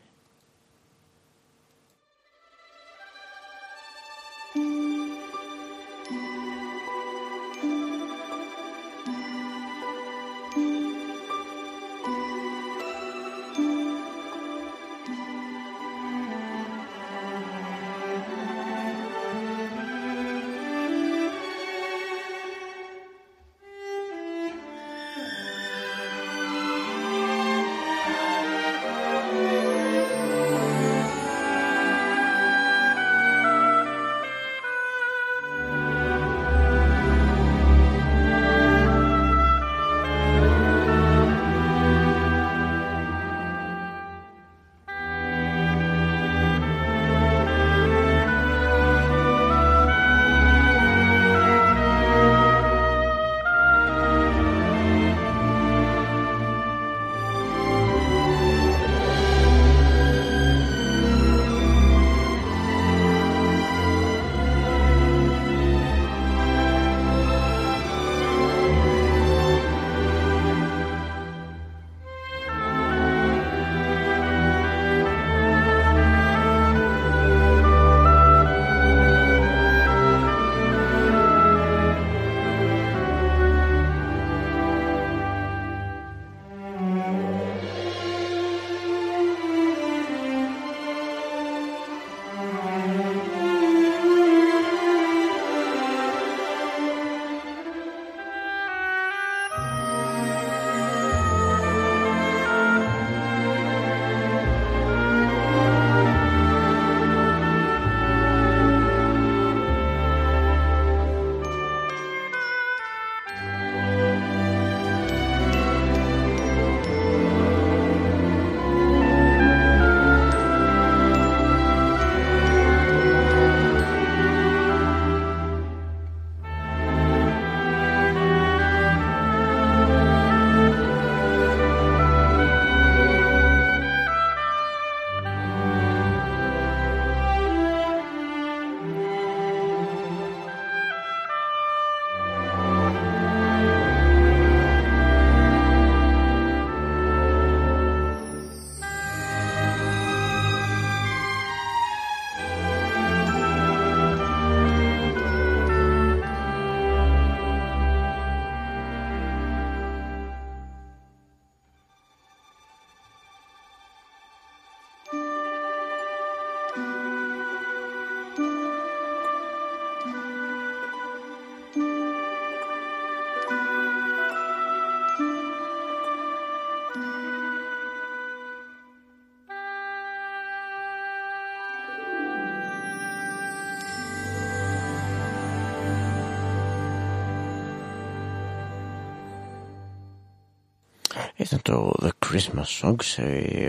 Speaker 1: Ήταν το The Christmas Song σε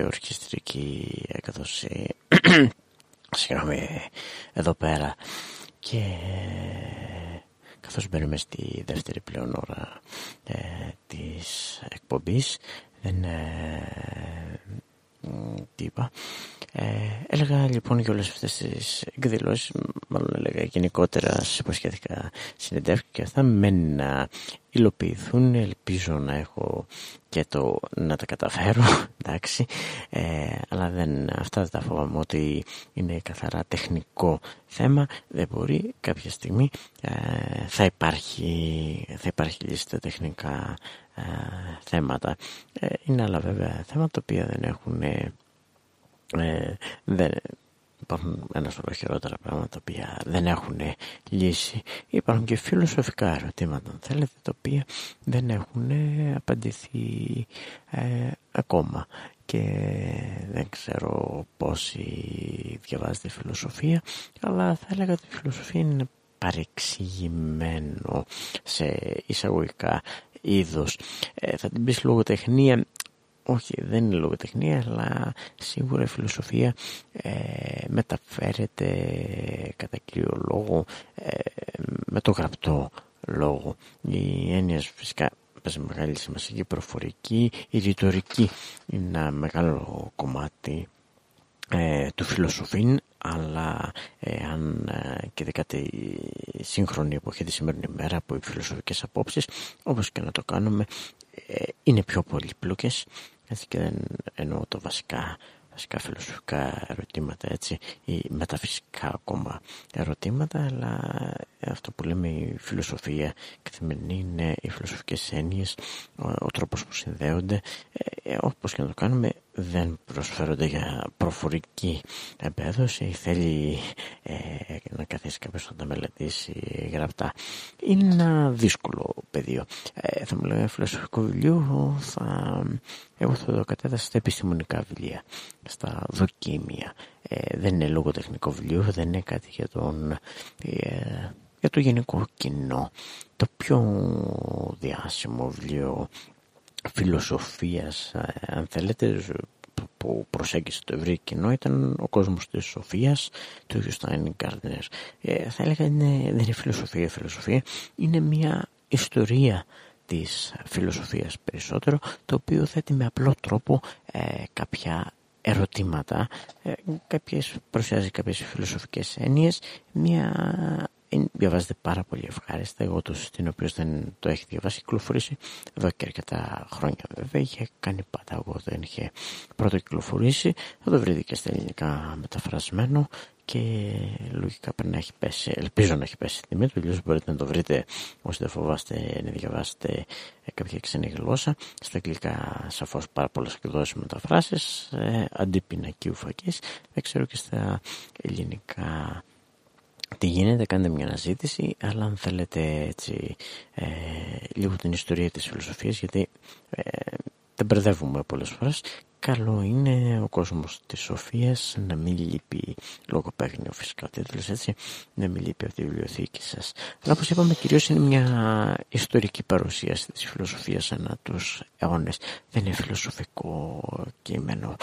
Speaker 1: ορχιστρική έκδοση συγγνώμη εδώ πέρα και καθώς μπαίνουμε στη δεύτερη πλέον ώρα ε, της εκπομπής δεν ε, τι είπα. Ε, έλεγα λοιπόν για όλες αυτές τις εκδηλώσεις, μάλλον έλεγα γενικότερα σε υποσχέθηκα συνεντεύξεις και αυτά, με να υλοποιηθούν, ελπίζω να έχω και το να τα καταφέρω, εντάξει, ε, αλλά δεν, αυτά δεν τα φοβάμαι ότι είναι καθαρά τεχνικό θέμα, δεν μπορεί. Κάποια στιγμή ε, θα υπάρχει, θα υπάρχει λύση στα τεχνικά ε, θέματα. Ε, είναι άλλα βέβαια θέματα τα οποία δεν έχουν ε, δεν, υπάρχουν ένα σωρό χειρότερα πράγματα τα οποία δεν έχουν λύση. Υπάρχουν και φιλοσοφικά ερωτήματα, αν θέλετε, τα οποία δεν έχουν απαντηθεί ε, ακόμα. Και δεν ξέρω πόσοι διαβάζετε φιλοσοφία, αλλά θα έλεγα ότι η φιλοσοφία είναι παρεξηγημένο σε εισαγωγικά είδος. Ε, θα την πεις λογοτεχνία, όχι δεν είναι λογοτεχνία αλλά σίγουρα η φιλοσοφία ε, μεταφέρεται κατά κύριο λόγο ε, με το γραπτό λόγο. Η έννοια φυσικά παίζει μεγάλη σημασία η προφορική η ρητορική είναι ένα μεγάλο κομμάτι ε, του φιλοσοφήν αλλά ε, αν ε, και δεκάτη σύγχρονη εποχή τη σημερινή μέρα που οι φιλοσοφικές απόψεις όπως και να το κάνουμε ε, είναι πιο πολύπλοκες έτσι και δεν εννοώ το βασικά βασικά φιλοσοφικά ερωτήματα έτσι ή μεταφυσικά ακόμα ερωτήματα αλλά αυτό που λέμε η φιλοσοφία καθημερινή είναι οι φιλοσοφικές έννοιες ο, ο τρόπος που συνδέονται ε, όπως και να το κάνουμε δεν προσφέρονται για προφορική εμπέδωση θέλει ε, να καθίσει κάποιος να τα μελετήσει γραπτά. Είναι ένα δύσκολο πεδίο. Ε, θα μου λέει φιλοσοφικό βιβλίο θα, εγώ θα το κατέθεσα στα επιστημονικά βιβλία στα δοκίμια. Ε, δεν είναι λογοτεχνικό βιβλίο δεν είναι κάτι για τον ε, για το γενικό κοινό. Το πιο διάσημο βιβλίο φιλοσοφίας ε, αν θέλετε που προσέγγισε το ευρύ κοινό ήταν ο κόσμος της σοφίας του ίδιου Στάιν Γκάρντνερ θα έλεγα είναι, δεν είναι φιλοσοφία φιλοσοφία είναι μια ιστορία της φιλοσοφίας περισσότερο το οποίο θέτει με απλό τρόπο ε, κάποια ερωτήματα ε, κάποιες, παρουσιάζει κάποιες φιλοσοφικές έννοιες μια διαβάζεται πάρα πολύ ευχάριστα. Εγώ το στην οποίο δεν το έχει διαβάσει, κυκλοφορήσει εδώ και αρκετά χρόνια βέβαια. Είχε κάνει πάντα εγώ, δεν είχε πρώτο κυκλοφορήσει. Θα το βρείτε και στα ελληνικά μεταφρασμένο και λογικά πρέπει να έχει πέσει, ελπίζω να έχει πέσει τιμή του, αλλιώς μπορείτε να το βρείτε όσοι δεν φοβάστε να διαβάσετε κάποια ξένη γλώσσα. Στα αγγλικά σαφώς πάρα πολλές εκδόσεις μεταφράσεις, ε, αντίπινακίου φακής, δεν ξέρω και στα ελληνικά τι γίνεται, κάντε μια αναζήτηση, αλλά αν θέλετε έτσι ε, λίγο την ιστορία της φιλοσοφίας, γιατί ε, δεν μπερδεύουμε πολλές φορές, καλό είναι ο κόσμος της σοφίας να μην λείπει λογοπαίγνιο φυσικά τίτλος έτσι, να μην λείπει από τη βιβλιοθήκη σας. Αλλά όπως είπαμε κυρίως είναι μια ιστορική παρουσίαση της φιλοσοφίας ανά τους αιώνες. Δεν είναι φιλοσοφικό κείμενο.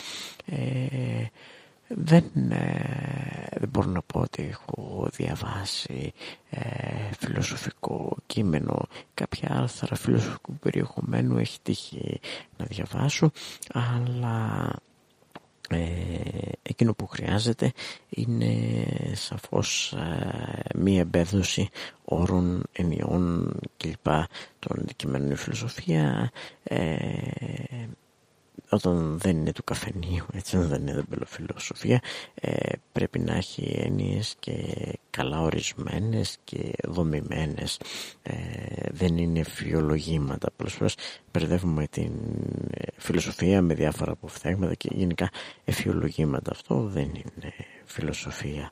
Speaker 1: Ε, δεν, ε, δεν μπορώ να πω ότι έχω διαβάσει ε, φιλοσοφικό κείμενο κάποια άρθρα φιλοσοφικού περιεχομένου έχει τύχει να διαβάσω αλλά ε, εκείνο που χρειάζεται είναι σαφώς ε, μία εμπέδωση όρων, ενιών κλπ. των αντικειμένων φιλοσοφία όταν δεν είναι του καφενείου, έτσι δεν είναι φιλοσοφία, ε, πρέπει να έχει έννοιες και καλά ορισμένες και δομημένες. Ε, δεν είναι φιολογήματα. Πολλές φορές μπερδεύουμε την ε, φιλοσοφία με διάφορα αποφθέγματα και γενικά εφιολογήματα. Αυτό δεν είναι φιλοσοφία.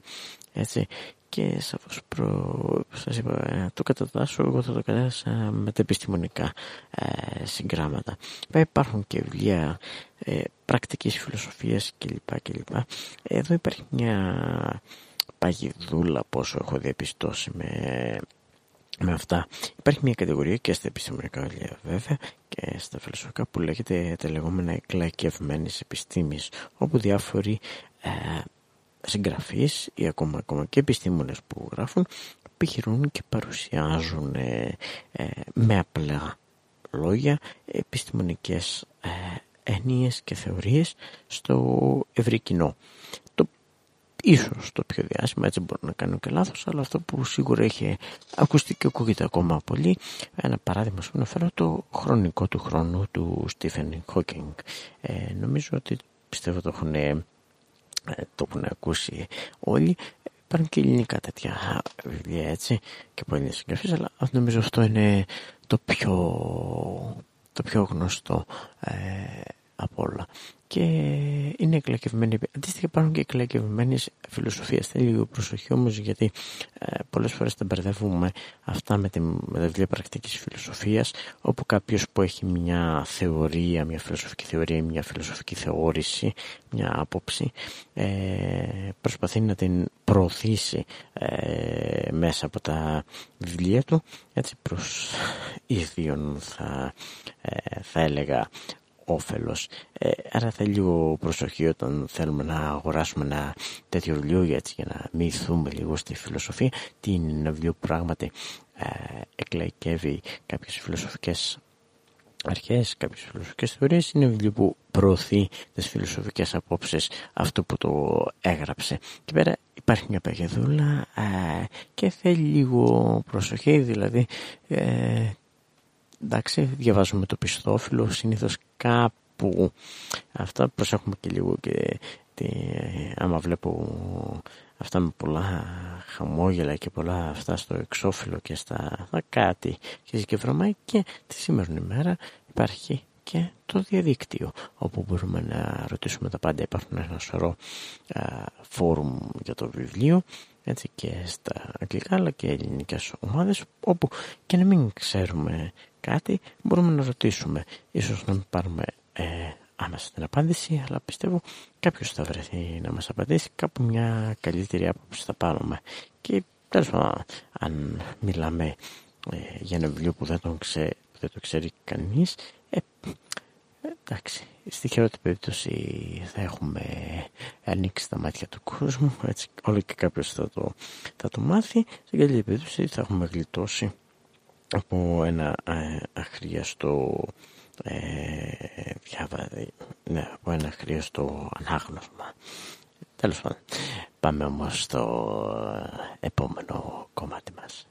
Speaker 1: Έτσι και σαφώς προ... σας είπα, ε, το κατατάσσω εγώ θα το κατάστασα με τα επιστημονικά ε, συγγράμματα υπάρχουν και βιβλία ε, πρακτικής φιλοσοφίας κλπ. κλπ. Εδώ υπάρχει μια παγιδούλα πόσο έχω διαπιστώσει με, με αυτά. Υπάρχει μια κατηγορία και στα επιστημονικά βιβλία βέβαια και στα φιλοσοφικά που λέγεται τα λεγόμενα εκλαϊκευμένες επιστήμης όπου διάφοροι ε, συγγραφείς ή ακόμα, ακόμα και επιστήμονες που γράφουν επιχειρούν και παρουσιάζουν ε, ε, με απλά λόγια επιστημονικές ε, έννοιες και θεωρίες στο ευρύ κοινό. Το ίσως το πιο διάσημο, έτσι μπορώ να κάνω και λάθος, αλλά αυτό που σίγουρα έχει ακουστεί και ακούγεται ακόμα πολύ, ένα παράδειγμα σου αναφέρω το χρονικό του χρόνου του Στίφεν Χόκινγκ. Ε, νομίζω ότι πιστεύω το έχουν, ε, το έχουν ακούσει όλοι. Υπάρχουν και ελληνικά τέτοια βιβλία έτσι και πολλοί συγγραφείς, αλλά νομίζω αυτό είναι το πιο, το πιο γνωστό ε, από όλα και είναι εκλεκευμένη. Αντίστοιχα υπάρχουν και εκλεκευμένε φιλοσοφίες. Θέλει λίγο προσοχή όμως γιατί ε, πολλές φορές τα μπερδεύουμε αυτά με, τη, με τα βιβλία πρακτικής φιλοσοφίας, όπου κάποιος που έχει μια θεωρία, μια φιλοσοφική θεωρία ή μια φιλοσοφική θεώρηση, μια άποψη, ε, προσπαθεί να την προωθήσει ε, μέσα από τα βιβλία του, έτσι προς ίδιον θα, ε, θα έλεγα όφελος. Ε, άρα θέλει λίγο προσοχή όταν θέλουμε να αγοράσουμε ένα τέτοιο βιβλίο έτσι, για να μυθούμε λίγο στη φιλοσοφία. Τι είναι ένα βιβλίο που πράγματι ε, εκλαϊκεύει κάποιες φιλοσοφικές αρχές, κάποιες φιλοσοφικές θεωρίες. Είναι ένα βιβλίο που προωθεί τις φιλοσοφικές απόψεις αυτό που το έγραψε. Και πέρα υπάρχει μια παγεδούλα ε, και θέλει λίγο προσοχή, δηλαδή ε, εντάξει, διαβάζουμε το πιστόφυλλο, συνήθως κάπου αυτά προσέχουμε και λίγο και τι, άμα βλέπω αυτά με πολλά χαμόγελα και πολλά αυτά στο εξώφυλλο και στα, κάτι και βρωμάει και τη σήμερα ημέρα υπάρχει και το διαδίκτυο όπου μπορούμε να ρωτήσουμε τα πάντα. Υπάρχουν ένα σωρό φόρουμ για το βιβλίο έτσι και στα αγγλικά αλλά και ελληνικές ομάδες όπου και να μην ξέρουμε κάτι μπορούμε να ρωτήσουμε. Ίσως να μην πάρουμε ε, άμεσα την απάντηση, αλλά πιστεύω κάποιος θα βρεθεί να μας απαντήσει, κάπου μια καλύτερη άποψη θα πάρουμε. Και τέλος πάντων, αν μιλάμε ε, για ένα βιβλίο που δεν, τον ξέ, δεν το ξέρει κανείς, ε, εντάξει, στη χειρότερη περίπτωση θα έχουμε ανοίξει τα μάτια του κόσμου, έτσι όλο και κάποιος θα το, θα το μάθει, στην καλύτερη περίπτωση θα έχουμε γλιτώσει από ένα ε, αχρίαστο ε, ναι, από ένα αχρίαστο ανάγνωσμα. Τέλος πάντων, πάμε όμως στο επόμενο κομμάτι μας.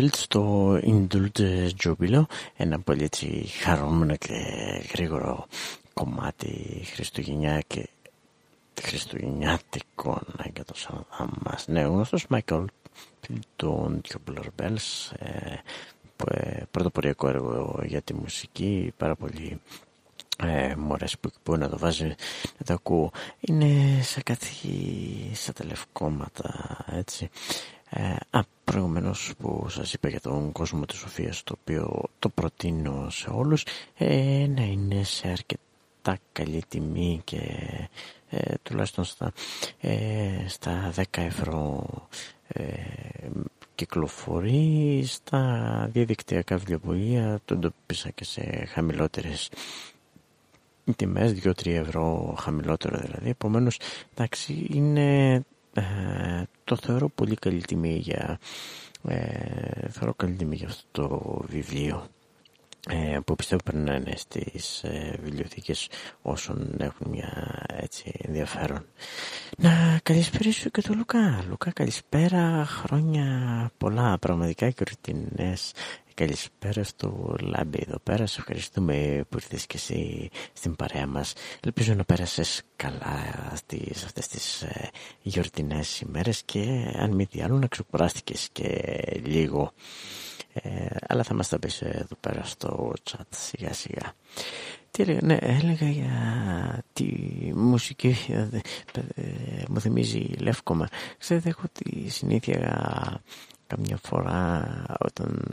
Speaker 1: Michael Oldfield στο Indulge Jubilo, ένα πολύ έτσι χαρούμενο και γρήγορο κομμάτι χριστουγεννιά και χριστουγεννιάτικο για το Σανδάμ μας. Ναι, ο γνωστός Michael Oldfield, το Tubular Bells, ε, ε, πρωτοποριακό έργο για τη μουσική, πάρα πολύ ε, μου αρέσει που μπορεί να το βάζει να το ακούω είναι σαν κάτι σαν τα λευκόματα έτσι ε, α, προηγουμένως που σας είπα για τον κόσμο της Σοφίας το οποίο το προτείνω σε όλους ε, να είναι σε αρκετά καλή τιμή και ε, τουλάχιστον στα, ε, στα 10 ευρώ ε, κυκλοφορεί στα διαδικτυακά βιβλιοπολία το εντοπίσα και σε χαμηλότερες τιμές 2-3 ευρώ χαμηλότερο δηλαδή. Επομένως εντάξει είναι ε, το θεωρώ πολύ καλή τιμή για ε, θεωρώ καλή τιμή για αυτό το βιβλίο ε, που πιστεύω περνάνε στις ε, βιβλιοθήκες όσων έχουν μια έτσι ενδιαφέρον. Να καλησπέρισω και τον Λουκά. Λουκά καλησπέρα, χρόνια πολλά πραγματικά και ρωτινές Καλησπέρα στο Λάμπη εδώ πέρα. Σε ευχαριστούμε που ήρθες και εσύ στην παρέα μας. Ελπίζω να πέρασες καλά στις, αυτές τις ε, γιορτινές ημέρες και αν μη τι άλλο να ξεκουράστηκες και λίγο. Ε, αλλά θα μας τα πεις εδώ πέρα στο chat σιγά σιγά. Τι έλεγα, ναι, έλεγα για τη μουσική, ε, ε, μου θυμίζει λεύκομα. Ξέρετε, έχω τη συνήθεια καμιά φορά όταν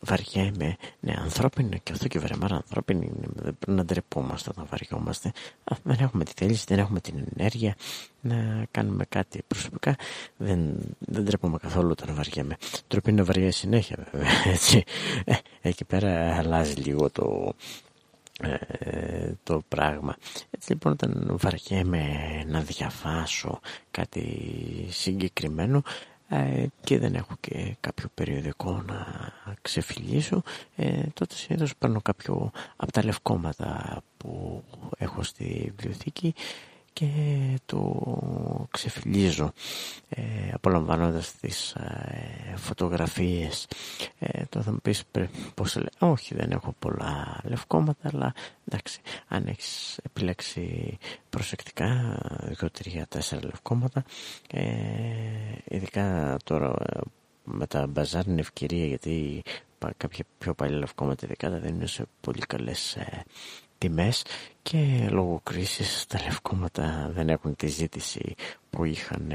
Speaker 1: βαριέμαι, ναι, ανθρώπινο και αυτό και βρεμάρα ανθρώπινο δεν πρέπει να ντρεπόμαστε όταν βαριόμαστε. Α, δεν έχουμε τη θέληση, δεν έχουμε την ενέργεια να κάνουμε κάτι προσωπικά. Δεν, δεν ντρεπόμαι καθόλου όταν βαριέμαι. Τροπή να βαριέ συνέχεια βέβαια, έτσι. Ε, εκεί πέρα αλλάζει λίγο το, ε, το πράγμα. Έτσι λοιπόν όταν βαριέμαι να διαβάσω κάτι συγκεκριμένο ε, και δεν έχω και κάποιο περιοδικό να ξεφυλίσω. Ε, τότε συνήθως παίρνω κάποιο από τα λευκόματα που έχω στη βιβλιοθήκη και το ξεφυλίζω ε, απολαμβάνοντας τις ε, φωτογραφίες. Ε, το θα μου πεις πως όχι δεν έχω πολλά λευκόματα αλλά εντάξει αν έχεις επιλέξει προσεκτικά δύο, τρία, τέσσερα λευκόματα ε, ειδικά τώρα με τα μπαζάρ είναι ευκαιρία γιατί κάποια πιο παλιά λευκόματα ειδικά δεν είναι σε πολύ καλές ε, τιμές και λόγω κρίσης τα λευκόματα δεν έχουν τη ζήτηση που είχαν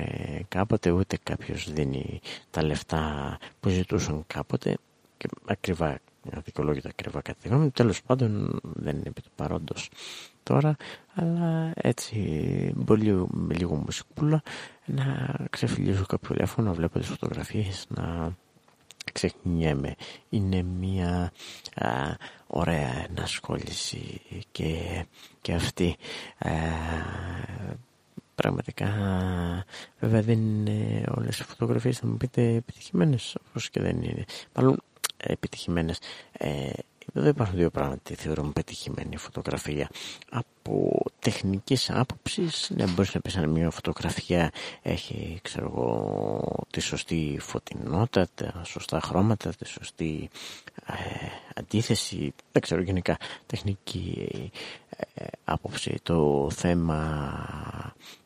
Speaker 1: κάποτε ούτε κάποιος δίνει τα λεφτά που ζητούσαν κάποτε και ακριβά αδικολόγητα ακριβά κάτι γνώμη τέλος πάντων δεν είναι επί του παρόντος τώρα αλλά έτσι πολύ με λίγο μουσικούλα να ξεφυλίζω κάποιο τηλέφωνο να βλέπω τις φωτογραφίες να ξεχνιέμαι είναι μια α, ωραία ενασχόληση και, και αυτή ε, πραγματικά βέβαια δεν είναι όλες οι φωτογραφίες θα μου πείτε επιτυχημένες όπως και δεν είναι. Μάλλον επιτυχημένες. Ε, εδώ υπάρχουν δύο πράγματα που θεωρούμε πετυχημένη φωτογραφία. Από τεχνικής άποψης, ναι, μπορείς να πεις αν μια φωτογραφία έχει, ξέρω εγώ, τη σωστή φωτεινότητα, τα σωστά χρώματα, τη σωστή ε, αντίθεση, δεν ξέρω γενικά τεχνική ε, άποψη. Το θέμα,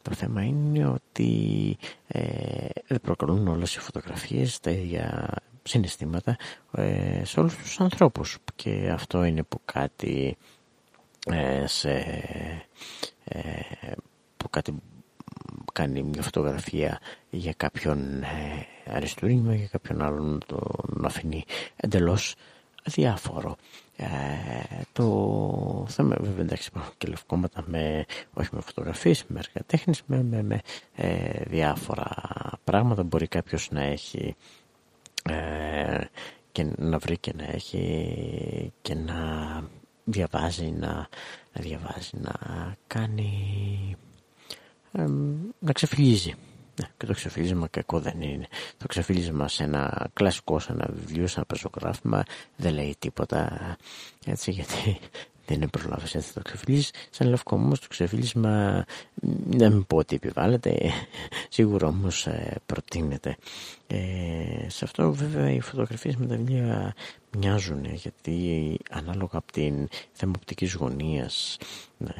Speaker 1: το θέμα είναι ότι ε, δεν προκαλούν όλες οι φωτογραφίες τα ίδια συναισθήματα ε, σε όλους τους ανθρώπους και αυτό είναι που κάτι ε, σε, ε, που κάτι κάνει μια φωτογραφία για κάποιον ε, αριστούργημα για κάποιον άλλον τον αφήνει εντελώς διάφορο ε, το θέμα βέβαια εντάξει και λευκόματα με, όχι με φωτογραφίες με εργατέχνης με, με, με ε, διάφορα πράγματα. Μπορεί κάποιος να έχει ε, και να βρει και να έχει και να διαβάζει, να, να διαβάζει, να κάνει, να ξεφυλίζει. Ναι, και το ξεφύλισμα κακό δεν είναι. Το ξεφύλισμα σε ένα κλασικό, σε ένα βιβλίο, σε ένα πεζογράφημα δεν λέει τίποτα. Έτσι γιατί δεν προλάβεις έτσι το ξεφυλίσεις σαν λευκό όμως το ξεφύλισμα δεν μην πω ότι επιβάλλεται σίγουρα όμως ε, προτείνεται ε, σε αυτό βέβαια οι φωτογραφίες με τα βιβλία μοιάζουν γιατί ανάλογα από την θέμα οπτικής γωνίας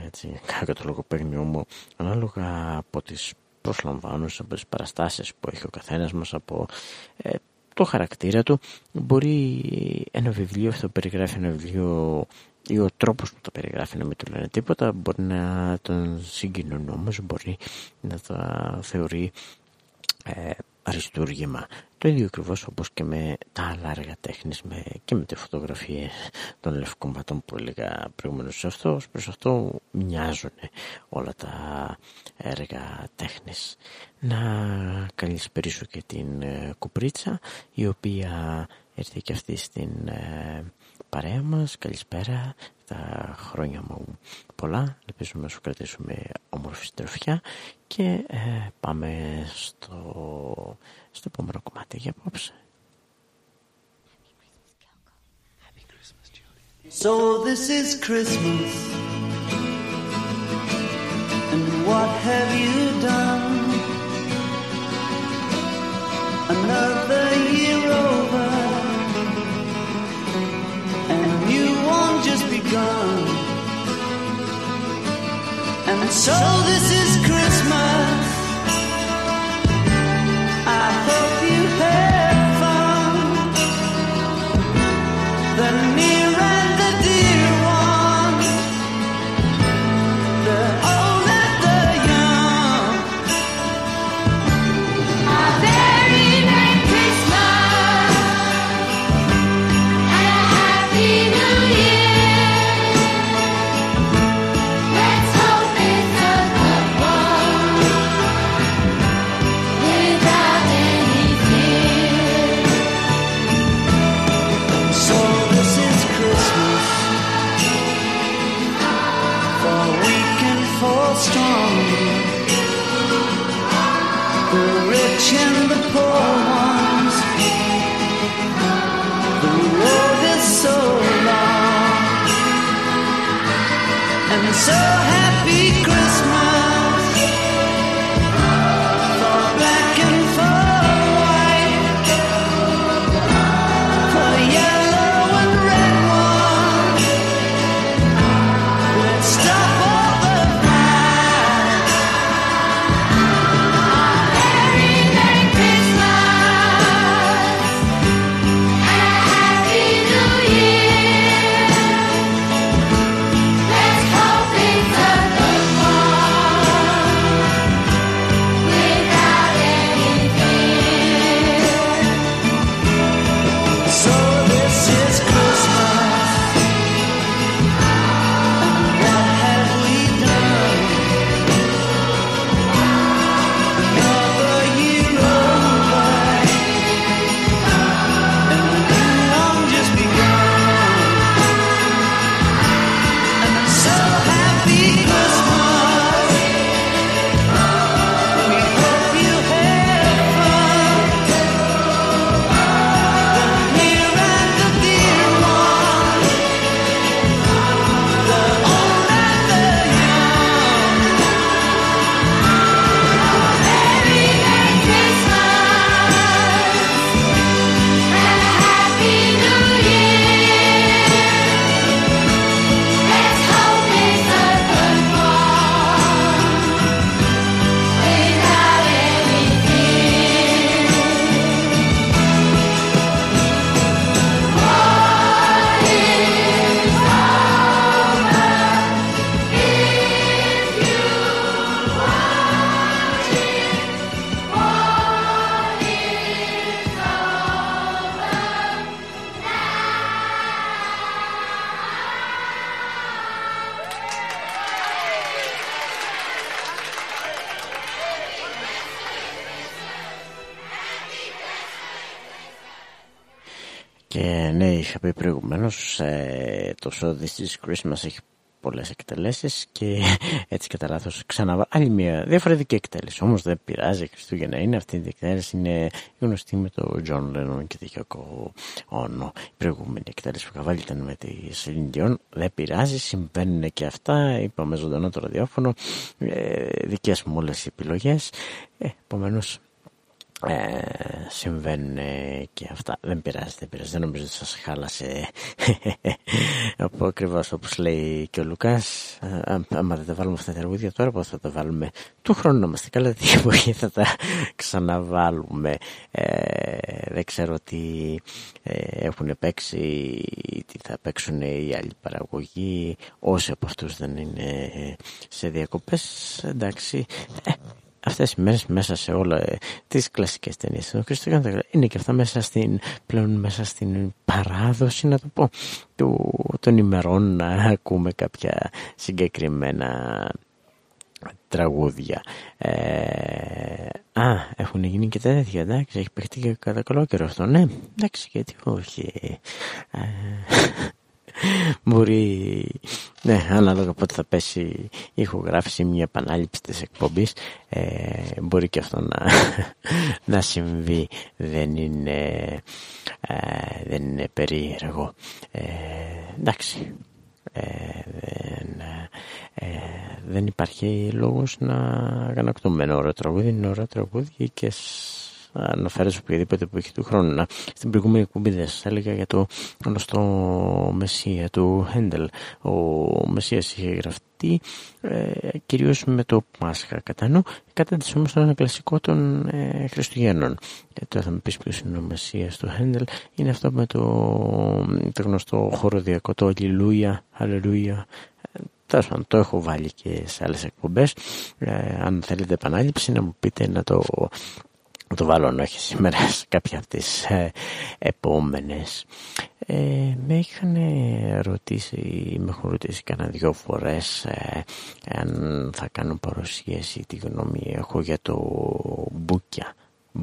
Speaker 1: έτσι, κάποιο το λογοπαίγνιο μου ανάλογα από τις προσλαμβάνωσες από τις παραστάσεις που έχει ο καθένας μας από ε, το χαρακτήρα του μπορεί ένα βιβλίο αυτό περιγράφει ένα βιβλίο ή ο τρόπος που το περιγράφει να μην του λένε τίποτα μπορεί να τον συγκινούν όμως μπορεί να το θεωρεί ε, αριστούργημα το ίδιο ακριβώς όπως και με τα άλλα έργα τέχνης και με τι φωτογραφίε των λευκομάτων που έλεγα προηγουμένως σε αυτό. Προς αυτό μοιάζουν όλα τα έργα τέχνης. Να καλησπερίσω και την ε, Κουπρίτσα η οποία ήρθε και αυτή στην ε, παρέα μας. Καλησπέρα. Τα χρόνια μου πολλά. Ελπίζουμε να σου κρατήσουμε όμορφη στροφιά και ε, πάμε στο στο επόμενο κομμάτι για απόψε.
Speaker 6: So this is Christmas And what have you done? Another year over And you won't just begun And so this is
Speaker 1: είχα πει προηγουμένως ε, το show This is Christmas έχει πολλές εκτελέσεις και έτσι κατά λάθος ξαναβάλω άλλη μια διαφορετική εκτέλεση. Όμως δεν πειράζει, Χριστούγεννα είναι αυτή η εκτέλεση, είναι γνωστή με το John Lennon και τη Yoko Ono. Η προηγούμενη εκτέλεση που είχα βάλει ήταν με τη Celine Dion, δεν πειράζει, συμβαίνουν και αυτά, είπαμε ζωντανό το ραδιόφωνο, ε, δικές μου όλες οι επιλογές, ε, επομένως ε, συμβαίνουν και αυτά. Δεν πειράζει, δεν πειράζει. Δεν νομίζω ότι σας χάλασε. Από ακριβώς όπως λέει και ο Λουκάς άμα δεν τα βάλουμε αυτά τα τραγούδια τώρα πώς θα τα βάλουμε του χρόνου να είμαστε καλά τι εποχή θα τα ξαναβάλουμε. Ε, δεν ξέρω τι ε, έχουν παίξει τι θα παίξουν οι άλλοι παραγωγοί. Όσοι από αυτούς δεν είναι σε διακοπές εντάξει. Ε, αυτές οι μέρες μέσα σε όλα ε, τις κλασικές ταινίες του Χριστουγέννου είναι και αυτά μέσα στην, πλέον μέσα στην παράδοση να το πω του, των ημερών να ακούμε κάποια συγκεκριμένα τραγούδια. Ε, α, έχουν γίνει και τέτοια, εντάξει, έχει παιχτεί και κατά καλό καιρός αυτό, ναι, εντάξει, γιατί όχι. Ε, μπορεί, ναι, ανάλογα πότε θα πέσει η ηχογράφηση μια επανάληψη της εκπομπής, ε, μπορεί και αυτό να, να συμβεί, δεν είναι, ε, δεν είναι περίεργο. Ε, εντάξει, ε, δεν, ε, δεν υπάρχει λόγος να γανακτούμε ένα ωραίο τραγούδι, είναι ωραίο τραγούδι και αναφέρω σε οποιαδήποτε εποχή του χρόνου. Στην προηγούμενη εκπομπή δεν σας έλεγα για το γνωστό Μεσσία του Χέντελ. Ο Μεσσία είχε γραφτεί ε, κυρίως με το Πάσχα κατά νου, κατά της όμως ένα κλασικό των ε, Χριστουγέννων. Και τώρα θα με πεις ποιος είναι ο Μεσσία του Χέντελ. Είναι αυτό με το, το γνωστό χοροδιακό, το Αλληλούια, Αλληλούια. Τέλος πάντων, το έχω βάλει και σε άλλες εκπομπές. Ε, αν θέλετε επανάληψη, να μου πείτε να το το βάλω όχι σήμερα σε κάποια από τις ε, επόμενες. Ε, με είχαν ρωτήσει, με έχουν ρωτήσει κανένα δυο φορές ε, αν θα κάνω παρουσίαση τι γνώμη έχω για το μπουκια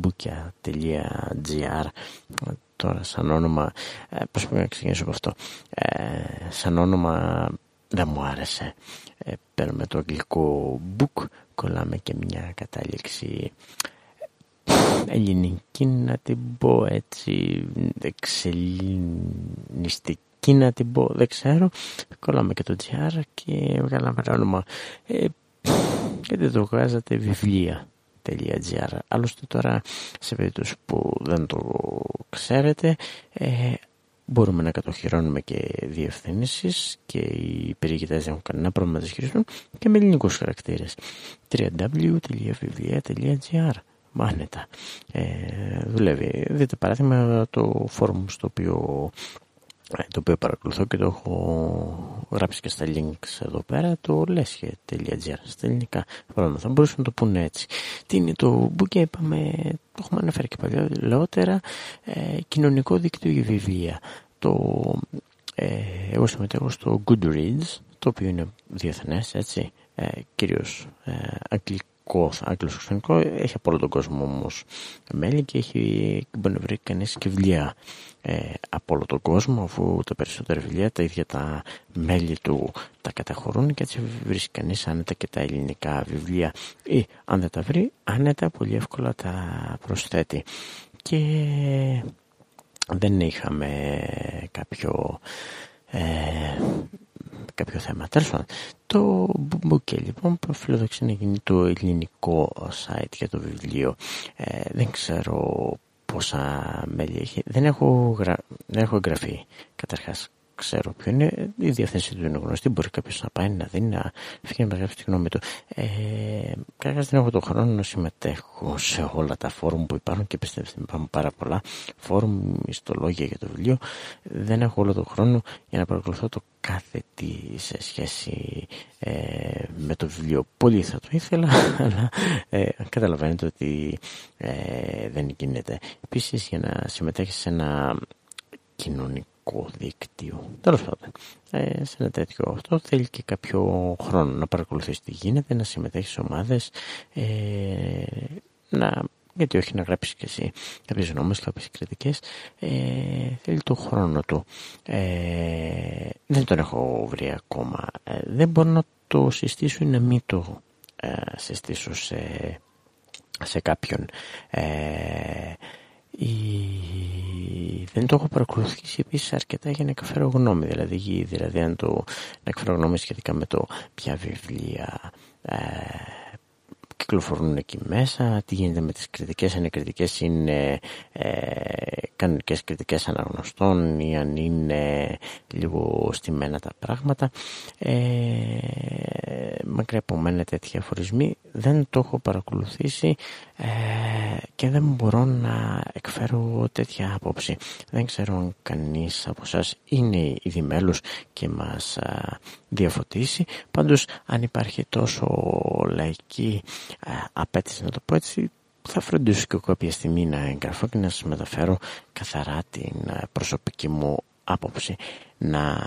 Speaker 1: bookια.gr τώρα σαν όνομα ε, πώς πρέπει να ξεκινήσω από αυτό. Ε, σαν όνομα δεν μου άρεσε. Ε, παίρνουμε το αγγλικό book κολλάμε και μια κατάληξη ελληνική να την πω έτσι εξελινιστική να την πω δεν ξέρω. Κολλάμε και το GR και βγάλαμε ένα όνομα. Ε, δεν το βγάζατε βιβλία.gr άλλωστε τώρα σε περίπτωση που δεν το ξέρετε ε, μπορούμε να κατοχυρώνουμε και διευθύνσεις και οι περιηγητές δεν έχουν κανένα πρόβλημα να τις χειριστούν και με ελληνικούς χαρακτήρες. www.βιβλία.gr άνετα ε, δουλεύει. Δείτε παράδειγμα το φόρουμ στο οποίο, ε, το οποίο παρακολουθώ και το έχω γράψει και στα links εδώ πέρα το lesche.gr στα ελληνικά πράγματα. Θα μπορούσαν να το πούνε έτσι. Τι είναι το Bookie, είπαμε, το έχουμε αναφέρει και παλιότερα, ε, κοινωνικό δίκτυο για βιβλία. Το, ε, εγώ συμμετέχω στο Goodreads, το οποίο είναι διεθνές, έτσι, ε, κυρίως ε, αγγλικό αγγλοσαξονικό, έχει από όλο τον κόσμο όμως μέλη και έχει, μπορεί να βρει κανείς και βιβλία ε, από όλο τον κόσμο, αφού τα περισσότερα βιβλία τα ίδια τα μέλη του τα καταχωρούν και έτσι βρίσκει κανείς άνετα και τα ελληνικά βιβλία ή αν δεν τα βρει, άνετα πολύ εύκολα τα προσθέτει. Και δεν είχαμε κάποιο ε, κάποιο θέμα. Τέλος πάντων, το Μπουκέ λοιπόν φιλοδοξεί να γίνει το ελληνικό site για το βιβλίο. Ε, δεν ξέρω πόσα μέλη έχει. Δεν έχω, γρα... δεν έχω εγγραφεί καταρχάς ξέρω ποιο είναι, η διαθέση του είναι γνωστή. Μπορεί κάποιος να πάει να δει, να φύγει να γράψει τη γνώμη του. Ε, Καταρχάς δεν έχω τον χρόνο να συμμετέχω σε όλα τα φόρουμ που υπάρχουν και πιστεύετε υπάρχουν πάρα πολλά φόρουμ, ιστολόγια για το βιβλίο. Δεν έχω όλο τον χρόνο για να παρακολουθώ το κάθε τι σε σχέση ε, με το βιβλίο. Πολύ θα το ήθελα, αλλά ε, καταλαβαίνετε ότι ε, δεν γίνεται. Επίσης για να συμμετέχεις σε ένα κοινωνικό κοινωνικό δίκτυο. Τέλος πάντων, ε, σε ένα τέτοιο αυτό θέλει και κάποιο χρόνο να παρακολουθείς τι γίνεται, να συμμετέχεις σε ομάδες, ε, να γιατί όχι να γράψεις και εσύ κάποιες νόμες, κάποιες κριτικές, ε, θέλει το χρόνο του. Ε, δεν τον έχω βρει ακόμα. Ε, δεν μπορώ να το συστήσω ή να μην το ε, συστήσω σε, σε κάποιον. Η... Δεν το έχω παρακολουθήσει επίσης αρκετά για να εκφέρω γνώμη. Δηλαδή, δηλαδή αν το, να εκφέρω γνώμη σχετικά με το ποια βιβλία ε, κυκλοφορούν εκεί μέσα, τι γίνεται με τις κριτικές, αν οι κριτικές είναι ε, κανονικές κριτικές αναγνωστών ή αν είναι λίγο στημένα τα πράγματα. Ε, μακριά από μένα τέτοια αφορισμοί δεν το έχω παρακολουθήσει ε, και δεν μπορώ να εκφέρω τέτοια άποψη. Δεν ξέρω αν κανείς από εσάς είναι ήδη μέλος και μας διαφωτίσει. Πάντως αν υπάρχει τόσο λαϊκή απαίτηση να το πω έτσι. Θα φροντίσω και κάποια στιγμή να εγγραφώ και να σας μεταφέρω καθαρά την προσωπική μου άποψη. Να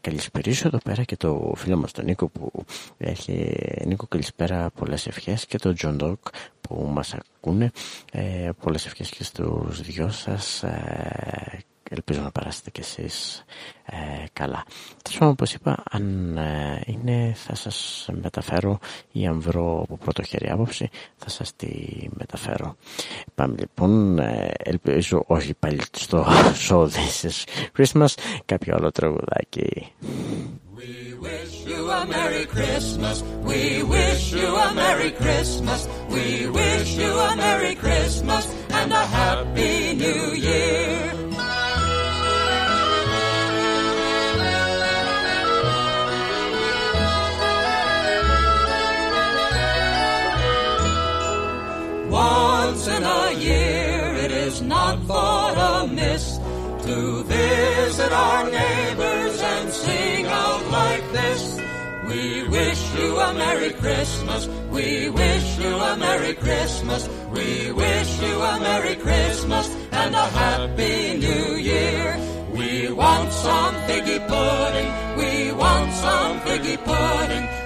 Speaker 1: καλησπερίσω εδώ πέρα και το φίλο μας τον Νίκο που έχει Νίκο καλησπέρα πολλές ευχές και τον Τζον Ντοκ που μας ακούνε. Ε, πολλές ευχές και στους δυο σας. Ε, ελπίζω να περάσετε κι εσείς ε, καλά. Τέλος όπως είπα, αν ε, είναι θα σας μεταφέρω ή αν βρω από πρώτο χέρι άποψη θα σας τη μεταφέρω. Πάμε λοιπόν, ε, ελπίζω όχι πάλι στο show This is Christmas, κάποιο άλλο τραγουδάκι. We wish you a Merry Christmas. We wish you a Merry Christmas. We wish you a Merry Christmas and a Happy New Year. Once in a year it is not thought amiss to visit our neighbors and sing out like this. We wish you a Merry Christmas. We wish you a Merry Christmas. We wish you a Merry Christmas and a Happy New Year. We want some figgy pudding. We want some figgy pudding.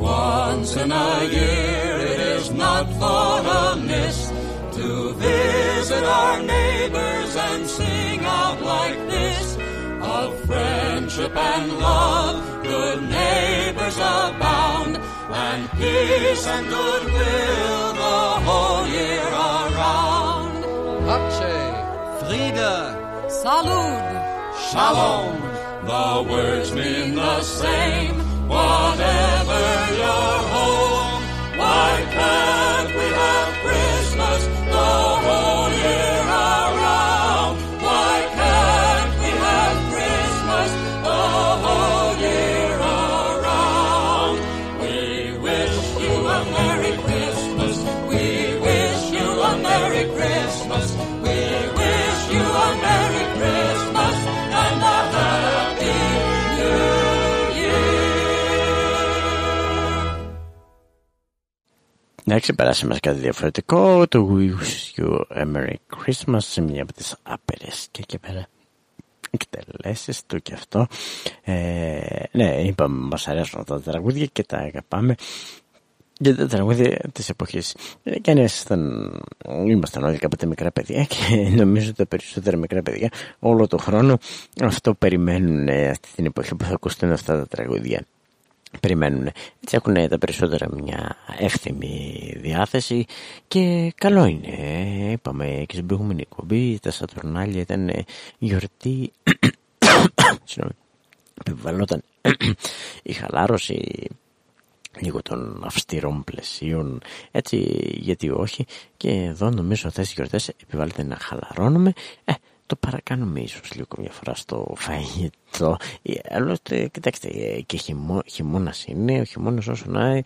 Speaker 1: Once in a year it is not thought amiss to visit our neighbors and sing out like this of friendship and love, good neighbors abound, and peace and goodwill the whole year around.
Speaker 7: Pace, Friede,
Speaker 5: Salud,
Speaker 1: Shalom, the words mean the same, whatever your home. Why can't Να ξεπεράσει μας κάτι διαφορετικό. Το Wish You a Merry Christmas σε μια από τις άπειρες και εκεί πέρα εκτελέσεις του και αυτό. Ε, ναι είπαμε μας αρέσουν αυτά τα τραγούδια και τα αγαπάμε. Για τα τραγούδια της εποχής. Ε, και αν ήσασταν, ήμασταν όλοι κάποτε μικρά παιδιά και νομίζω τα περισσότερα μικρά παιδιά όλο το χρόνο αυτό περιμένουν ε, αυτή την εποχή που θα ακουστούν αυτά τα τραγούδια περιμένουν. Έτσι έχουν τα περισσότερα μια εύθυμη διάθεση και καλό είναι. Είπαμε και στην προηγούμενη εκπομπή τα Σατουρνάλια ήταν γιορτή επιβαλλόταν η χαλάρωση λίγο των αυστηρών πλαισίων έτσι γιατί όχι και εδώ νομίζω αυτές οι γιορτές επιβάλλεται να χαλαρώνουμε ε, το παρακάνουμε ίσως λίγο μια φορά στο φαγητό. Άλλωστε, κοιτάξτε, και χειμώ, χειμώνας είναι, ο χειμώνας όσο να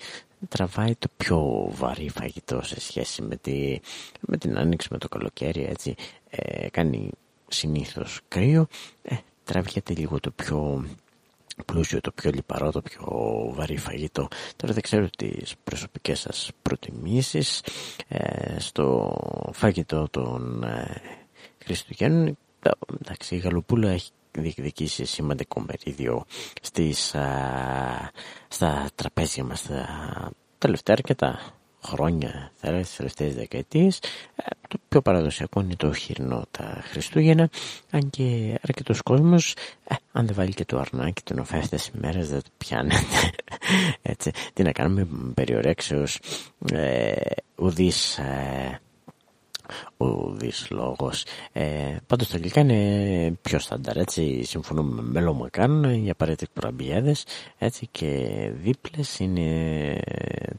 Speaker 1: τραβάει το πιο βαρύ φαγητό σε σχέση με, τη, με την άνοιξη, με το καλοκαίρι, έτσι. Ε, κάνει συνήθως κρύο, ε, τραβιέται λίγο το πιο πλούσιο, το πιο λιπαρό, το πιο βαρύ φαγητό. Τώρα δεν ξέρω τις προσωπικές σας προτιμήσεις ε, στο φαγητό των ε, Χριστουγέννων. Εντάξει, η Γαλοπούλα έχει διεκδικήσει σημαντικό μερίδιο στις, α, στα τραπέζια μας τα τελευταία αρκετά χρόνια, θα έλεγα τις τελευταίες δεκαετίες. Ε, το πιο παραδοσιακό είναι το χοιρινό τα Χριστούγεννα, αν και αρκετός κόσμος, ε, αν δεν βάλει και το αρνάκι του να φάει αυτές τις μέρες δεν το πιάνεται. Έτσι, τι να κάνουμε περιορέξεως, ε, ουδής... Ε, ουδής λόγος. Ε, πάντως τα γλυκά είναι πιο στάνταρ, έτσι, συμφωνούμε με μελομακάν, οι απαραίτητοι κουραμπιέδες, έτσι, και δίπλες είναι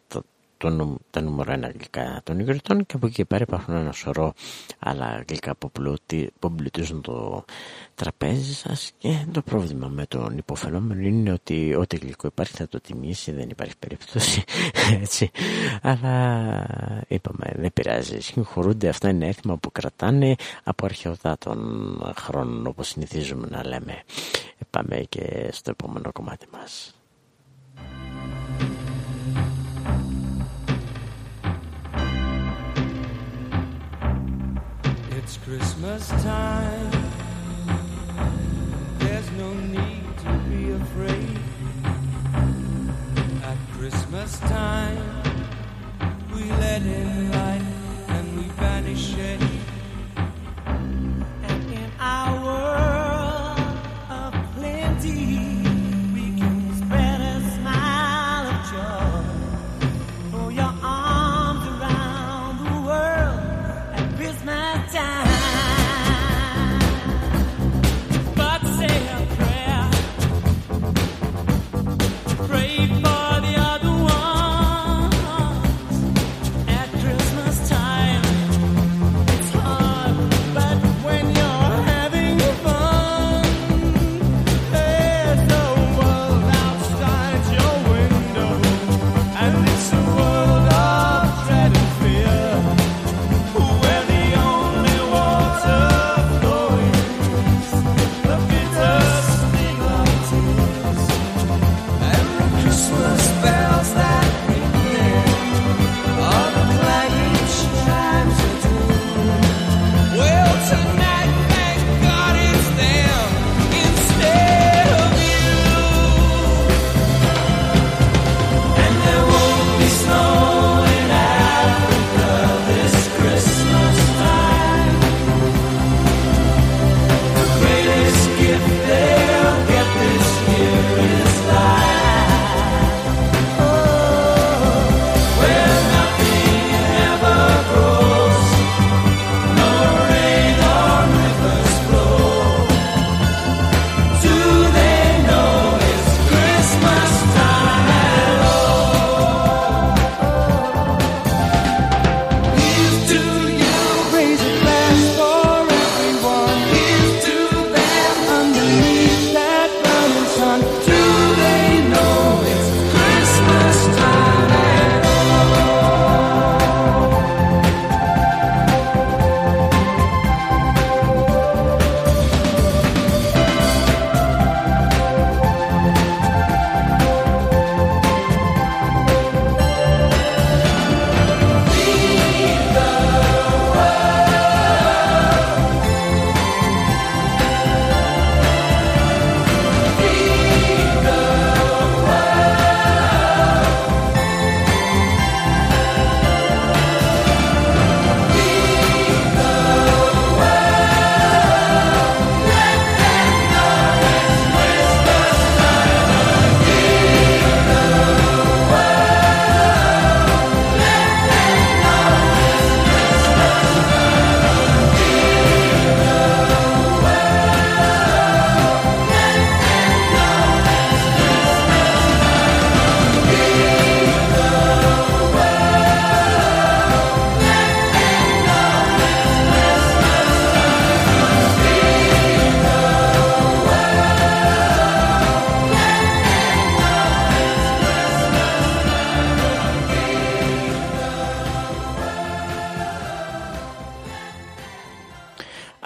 Speaker 1: το, το, τα νούμερο ένα γλυκά των υγροτών και από εκεί και πέρα υπάρχουν ένα σωρό άλλα γλυκά που, πλούτι, που εμπλουτίζουν το τραπέζι σας και το πρόβλημα με τον υποφαινόμενο είναι ότι ό,τι γλυκό υπάρχει θα το τιμήσει, δεν υπάρχει περίπτωση έτσι. Αλλά είπαμε δεν πειράζει, συγχωρούνται αυτά είναι έθιμα που κρατάνε από αρχαιοτά των χρόνων όπως συνηθίζουμε να λέμε. Πάμε και στο επόμενο κομμάτι μας.
Speaker 8: It's Christmas time. There's no need to be afraid. At Christmas time, we let in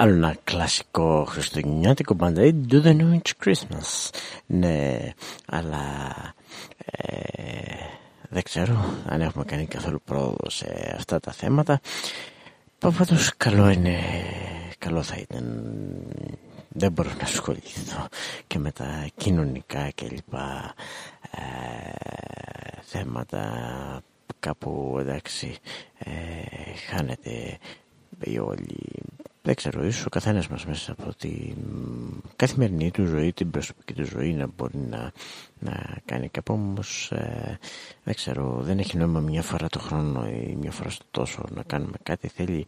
Speaker 1: άλλο ένα κλασικό χριστουγεννιάτικο μπανταί Do the New Christmas ναι αλλά ε, δεν ξέρω αν έχουμε κάνει καθόλου πρόοδο σε αυτά τα θέματα. Πάντως καλό είναι καλό θα ήταν. Δεν μπορώ να ασχοληθώ και με τα κοινωνικά και λοιπά ε, θέματα. Κάπου εντάξει ε, χάνεται η όλη δεν ξέρω, ίσως ο καθένας μας μέσα από την καθημερινή του ζωή, την προσωπική του ζωή να μπορεί να, να κάνει κάπου. Όμως ε, δεν ξέρω, δεν έχει νόημα μια φορά το χρόνο ή μια φορά στο τόσο να κάνουμε κάτι, θέλει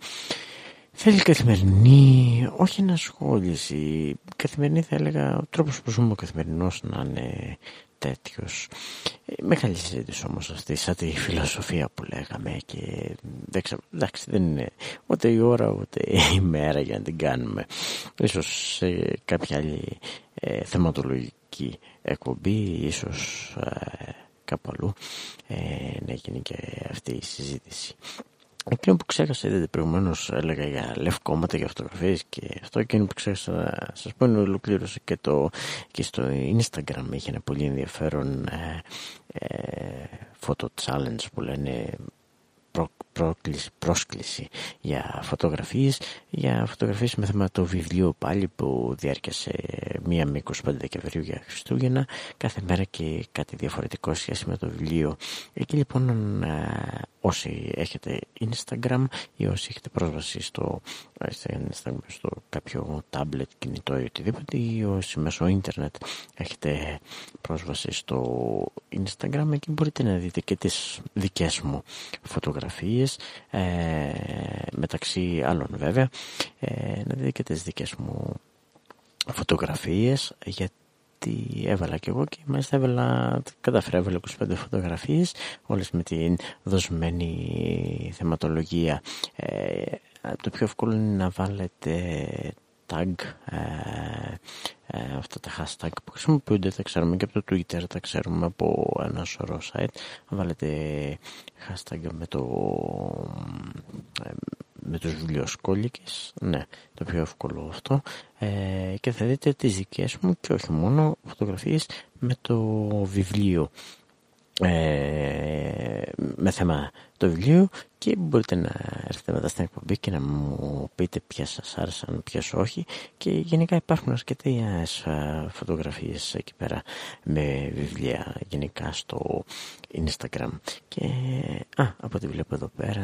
Speaker 1: Θέλει καθημερινή, όχι ενασχόληση. Καθημερινή θα έλεγα, ο τρόπος που ζούμε ο καθημερινός να είναι τέτοιος. Ε, μεγάλη συζήτηση όμως αυτή, σαν τη φιλοσοφία που λέγαμε και δεν ξέρω, εντάξει δεν είναι ούτε η ώρα ούτε η μέρα για να την κάνουμε. Ίσως σε κάποια άλλη ε, θεματολογική εκπομπή, ίσως ε, κάπου αλλού ε, να γίνει και αυτή η συζήτηση. Εκείνο που ξέχασα, είδατε προηγουμένως, έλεγα για λευκόματα, για φωτογραφίες και αυτό. Εκείνο που ξέχασα να σας πω είναι ολοκλήρωσε και, το, και στο Instagram. Είχε ένα πολύ ενδιαφέρον ε, ε, photo challenge που λένε πρόκληση, πρόσκληση για φωτογραφίες για φωτογραφίες με θέμα το βιβλίο πάλι που διάρκεσε μία με 25 Δεκεμβρίου για Χριστούγεννα κάθε μέρα και κάτι διαφορετικό σχέση με το βιβλίο εκεί λοιπόν ε, όσοι έχετε Instagram ή όσοι έχετε πρόσβαση στο, Instagram, στο κάποιο tablet, κινητό ή οτιδήποτε ή όσοι μέσω ίντερνετ έχετε πρόσβαση στο Instagram εκεί μπορείτε να δείτε και τις δικές μου φωτογραφίες ε, μεταξύ άλλων βέβαια ε, να δείτε και τις δικές μου φωτογραφίες γιατί τι έβαλα και εγώ και μάλιστα έβαλα, καταφέρα έβαλα 25 φωτογραφίες όλες με την δοσμένη θεματολογία. Ε, το πιο εύκολο είναι να βάλετε tag ε, ε, αυτά τα hashtag που χρησιμοποιούνται τα ξέρουμε και από το twitter τα ξέρουμε από ένα σωρό site. Βάλετε hashtag με το ε, με τους βιβλιοσκόλικες. Ναι το πιο εύκολο αυτό. Ε, και θα δείτε τις δικές μου και όχι μόνο φωτογραφίες με το βιβλίο. Ε, με θέμα το βιβλίο και μπορείτε να έρθετε μετά στην εκπομπή και να μου πείτε ποιες σας άρεσαν, ποιες όχι. Και γενικά υπάρχουν αρκετές φωτογραφίες εκεί πέρα με βιβλία γενικά στο Instagram. Και α, από ό,τι βλέπω εδώ πέρα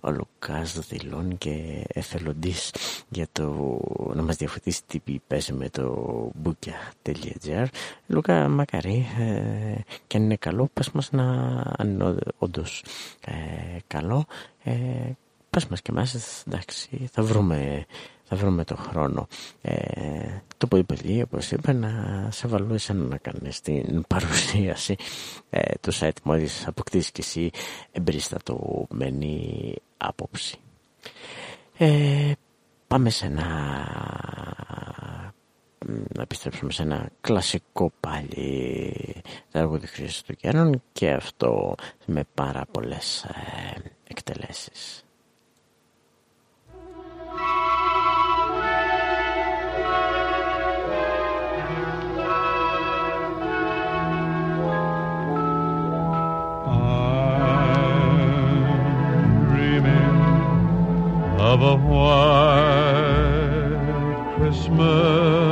Speaker 1: ο Λουκάς δηλώνει και εθελοντής για το να μας διαφωτίσει τι παίζει με το bookya.gr Λουκά μακαρί ε, και αν είναι καλό πες μας να αν είναι όντως ε, καλό. Ε, πες μας και εμάς εντάξει θα βρούμε θα βρούμε το χρόνο. Ε, το πολύ πολύ όπως είπα να σε βάλω εσένα να κάνεις την παρουσίαση. Ε, του site μόλις αποκτήσεις και εσύ εμπεριστατωμένη άποψη. Ε, πάμε σε ένα να επιστρέψουμε σε ένα κλασικό πάλι τραγούδι Χριστουγέννων και αυτό με πάρα πολλές ε, εκτελέσεις.
Speaker 9: of a white Christmas,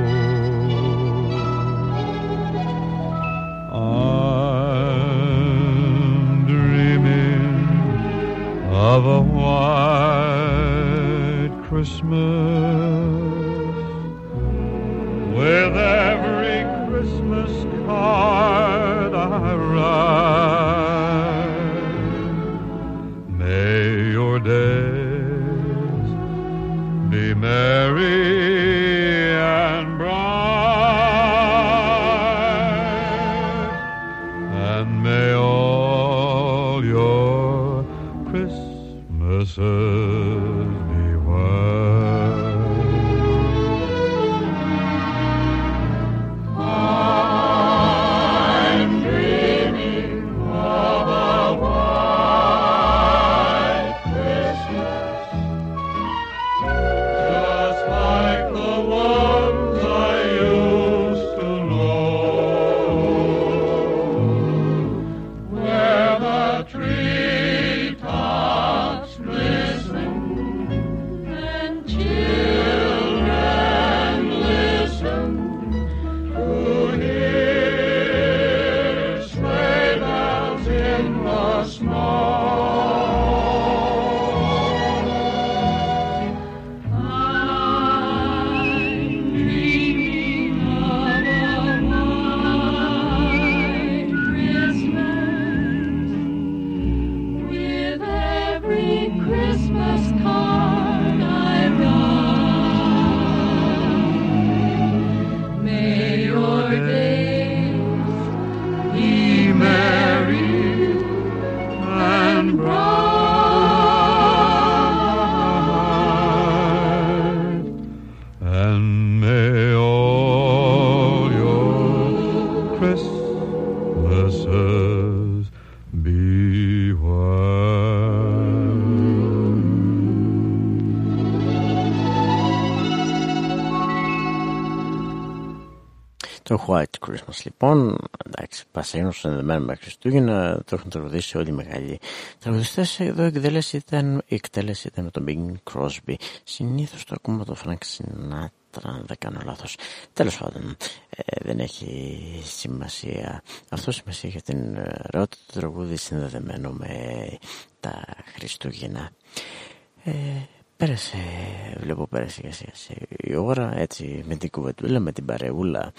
Speaker 9: I'm dreaming of a white Christmas with every
Speaker 1: White Christmas λοιπόν, εντάξει, πασίγνω συνδεδεμένο με Χριστούγεννα, το έχουν τραγουδήσει όλοι οι μεγάλοι τραγουδιστές. Εδώ η εκτέλεση ήταν, η εκτέλεση ήταν με τον Bing Crosby. Συνήθως το ακούμε το Frank Sinatra, αν δεν κάνω λάθος. Τέλος πάντων, ε, δεν έχει σημασία. Αυτό σημασία για την ρότα του τραγούδι συνδεδεμένο με τα Χριστούγεννα. Ε, Πέρασε, βλέπω πέρασε για η ώρα έτσι με την κουβεντούλα, με την παρεούλα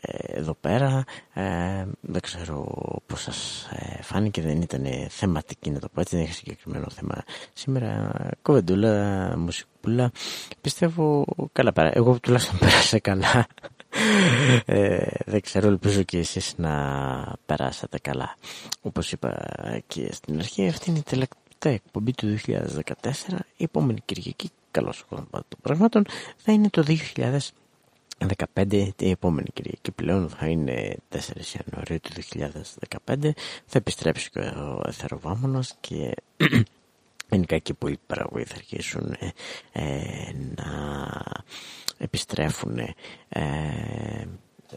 Speaker 1: ε, εδώ πέρα. Ε, δεν ξέρω πώς σας ε, φάνηκε, δεν ήταν θεματική να το πω έτσι, δεν έχει συγκεκριμένο θέμα. Σήμερα κουβεντούλα, μουσικούλα, πιστεύω καλά πέρα. Εγώ τουλάχιστον πέρασα καλά. Ε, δεν ξέρω, ελπίζω και εσείς να περάσατε καλά. Όπως είπα και στην αρχή, αυτή είναι η τελευταία εκπομπή του 2014, η επόμενη Κυριακή, καλώς των πραγμάτων, θα είναι το 2015, η επόμενη Κυριακή πλέον θα είναι 4 Ιανουαρίου του 2015, θα επιστρέψει και ο Εθεροβάμωνος και γενικά και πολλοί παραγωγοί θα αρχίσουν ε, ε, να επιστρέφουν ε,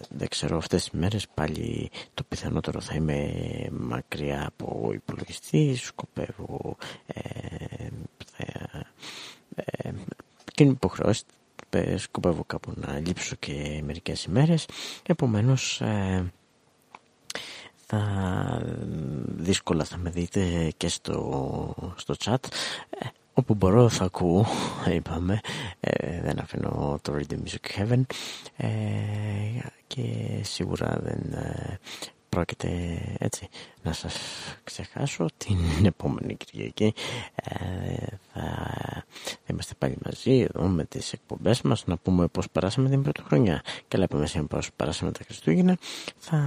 Speaker 1: δεν ξέρω αυτές τις μέρες πάλι το πιθανότερο θα είμαι μακριά από υπολογιστή σκοπεύω ε, θα, ε, και είναι υποχρεώσεις ε, σκοπεύω κάπου να λείψω και μερικές ημέρες. Επομένως ε, θα δύσκολα θα με δείτε και στο, στο chat. Ε, όπου μπορώ θα ακούω, είπαμε, ε, δεν αφήνω το Radio Music Heaven. Ε, και σίγουρα δεν ε, πρόκειται έτσι να σας ξεχάσω την επόμενη Κυριακή. Ε, θα είμαστε πάλι μαζί εδώ με τις εκπομπές μας να πούμε πως περάσαμε την πρωτοχρονιά και λέμε σήμερα πως περάσαμε τα Χριστούγεννα. Θα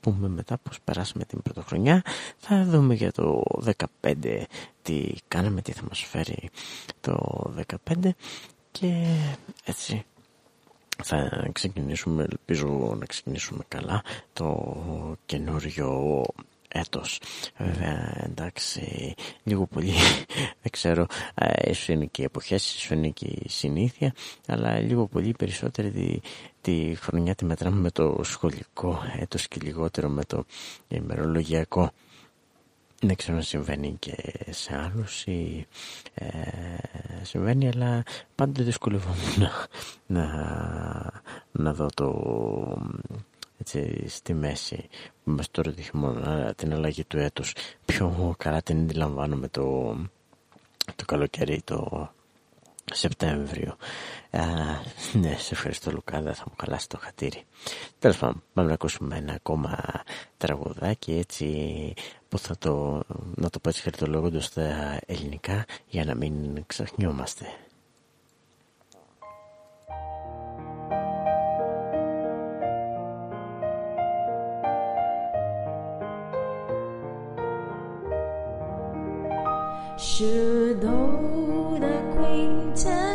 Speaker 1: πούμε μετά πως περάσαμε την πρωτοχρονιά θα δούμε για το 15 τι κάναμε, τι θα μας φέρει το 15 και έτσι θα ξεκινήσουμε, ελπίζω να ξεκινήσουμε καλά το καινούριο έτος. Βέβαια, εντάξει, λίγο πολύ, δεν ξέρω, ε, ίσως είναι και οι εποχές, ίσως είναι και η συνήθεια, αλλά λίγο πολύ περισσότερη τη, τη χρονιά τη μετράμε με το σχολικό έτος και λιγότερο με το ημερολογιακό. Δεν ξέρω αν συμβαίνει και σε άλλους ή ε, συμβαίνει, αλλά πάντα δυσκολευόμουν να, να, δω το έτσι, στη μέση μας τώρα το χειμώνα, την αλλαγή του έτους. Πιο καλά την αντιλαμβάνομαι το, το καλοκαίρι το Σεπτέμβριο Α, ναι, σε ευχαριστώ Λουκά, δεν θα μου χαλάσει το χατήρι. Τέλος πάντων, πάμε να ακούσουμε ένα ακόμα τραγουδάκι έτσι που θα το, να το πω έτσι χαριτολόγοντος στα ελληνικά για να μην ξεχνιόμαστε.
Speaker 2: Should Winter.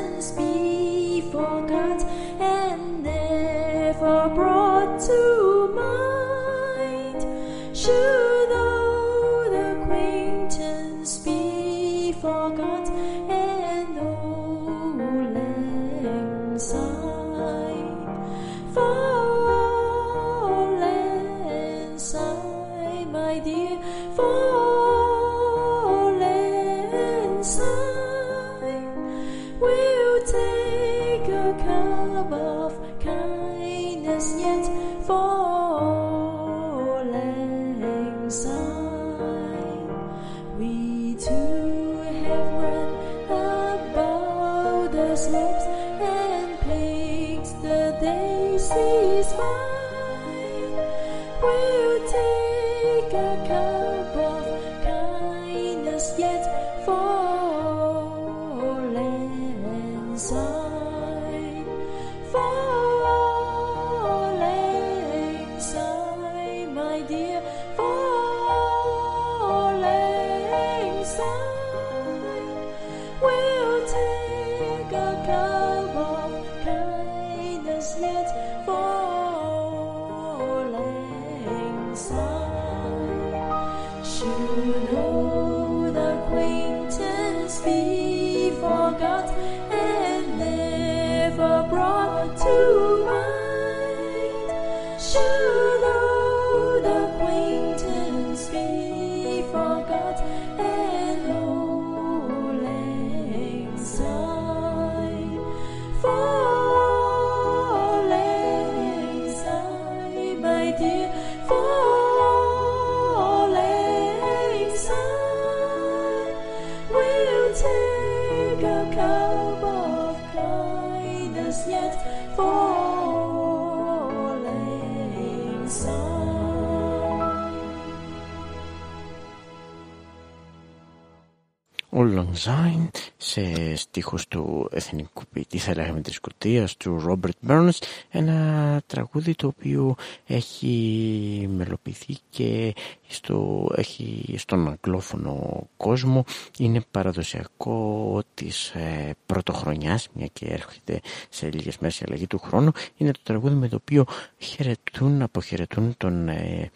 Speaker 1: Ζάιν σε στίχους του εθνικού ποιητή θα λέγαμε της Σκοτίας του Ρόμπερτ Μπέρνς ένα τραγούδι το οποίο έχει μελοποιηθεί και στο, έχει στον αγγλόφωνο κόσμο. Είναι παραδοσιακό της ε, πρωτοχρονιάς μια και έρχεται σε λίγες μέρες η αλλαγή του χρόνου. Είναι το τραγούδι με το οποίο χαιρετούν, αποχαιρετούν τον ε,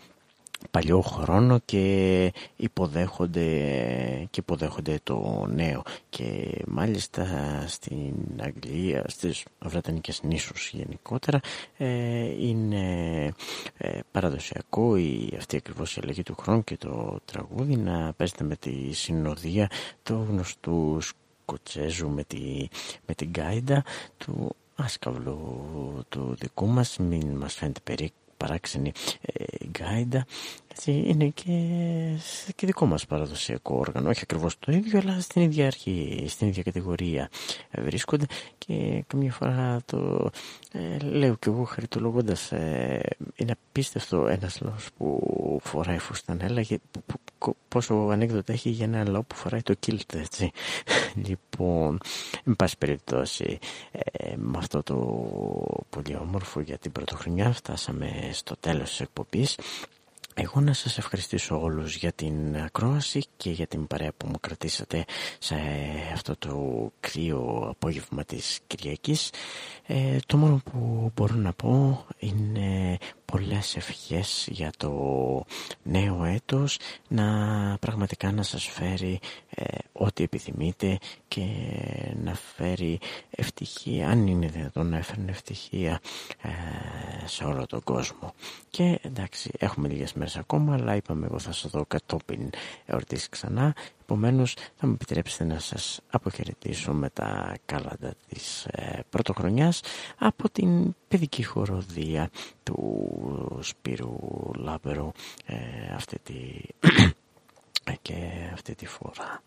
Speaker 1: παλιό χρόνο και υποδέχονται, και υποδέχονται το νέο. Και μάλιστα στην Αγγλία, στις Βρετανικές νήσους γενικότερα ε, είναι ε, παραδοσιακό η, αυτή ακριβώς η αλλαγή του χρόνου και το τραγούδι να παίζεται με τη συνοδεία του γνωστού Σκοτσέζου με, τη, με την γκάιντα του άσκαυλου του δικού μας. Μην μας φαίνεται περί παράξενη ε, γκάιντα είναι και, και δικό μας παραδοσιακό όργανο. Όχι ακριβώς το ίδιο αλλά στην ίδια αρχή στην ίδια κατηγορία βρίσκονται. Και καμιά φορά το ε, λέω και εγώ χαριτολογώντας ε, είναι απίστευτο ένας λαός που φοράει φουστανέλα και πόσο ανέκδοτα έχει για ένα λαό που φοράει το κίλτ έτσι. Λοιπόν εν πάση περιπτώσει ε, με αυτό το πολύ όμορφο για την πρωτοχρονιά φτάσαμε στο τέλος της εκπομπής εγώ να σας ευχαριστήσω όλους για την ακρόαση και για την παρέα που μου κρατήσατε σε αυτό το κρύο απόγευμα της Κυριακής. Ε, το μόνο που μπορώ να πω είναι πολλές ευχές για το νέο έτος να πραγματικά να σας φέρει ε, ό,τι επιθυμείτε και να φέρει ευτυχία αν είναι δυνατόν να έφερνε ευτυχία ε, σε όλο τον κόσμο. Και εντάξει έχουμε λίγες μέρες ακόμα αλλά είπαμε εγώ θα σας δω κατόπιν εορτής ξανά Επομένως θα μου επιτρέψετε να σας αποχαιρετήσω με τα κάλαντα της ε, πρωτοχρονιάς από την παιδική χοροδία του Σπύρου Λάμπερου ε, τη... Ε, και αυτή τη φορά.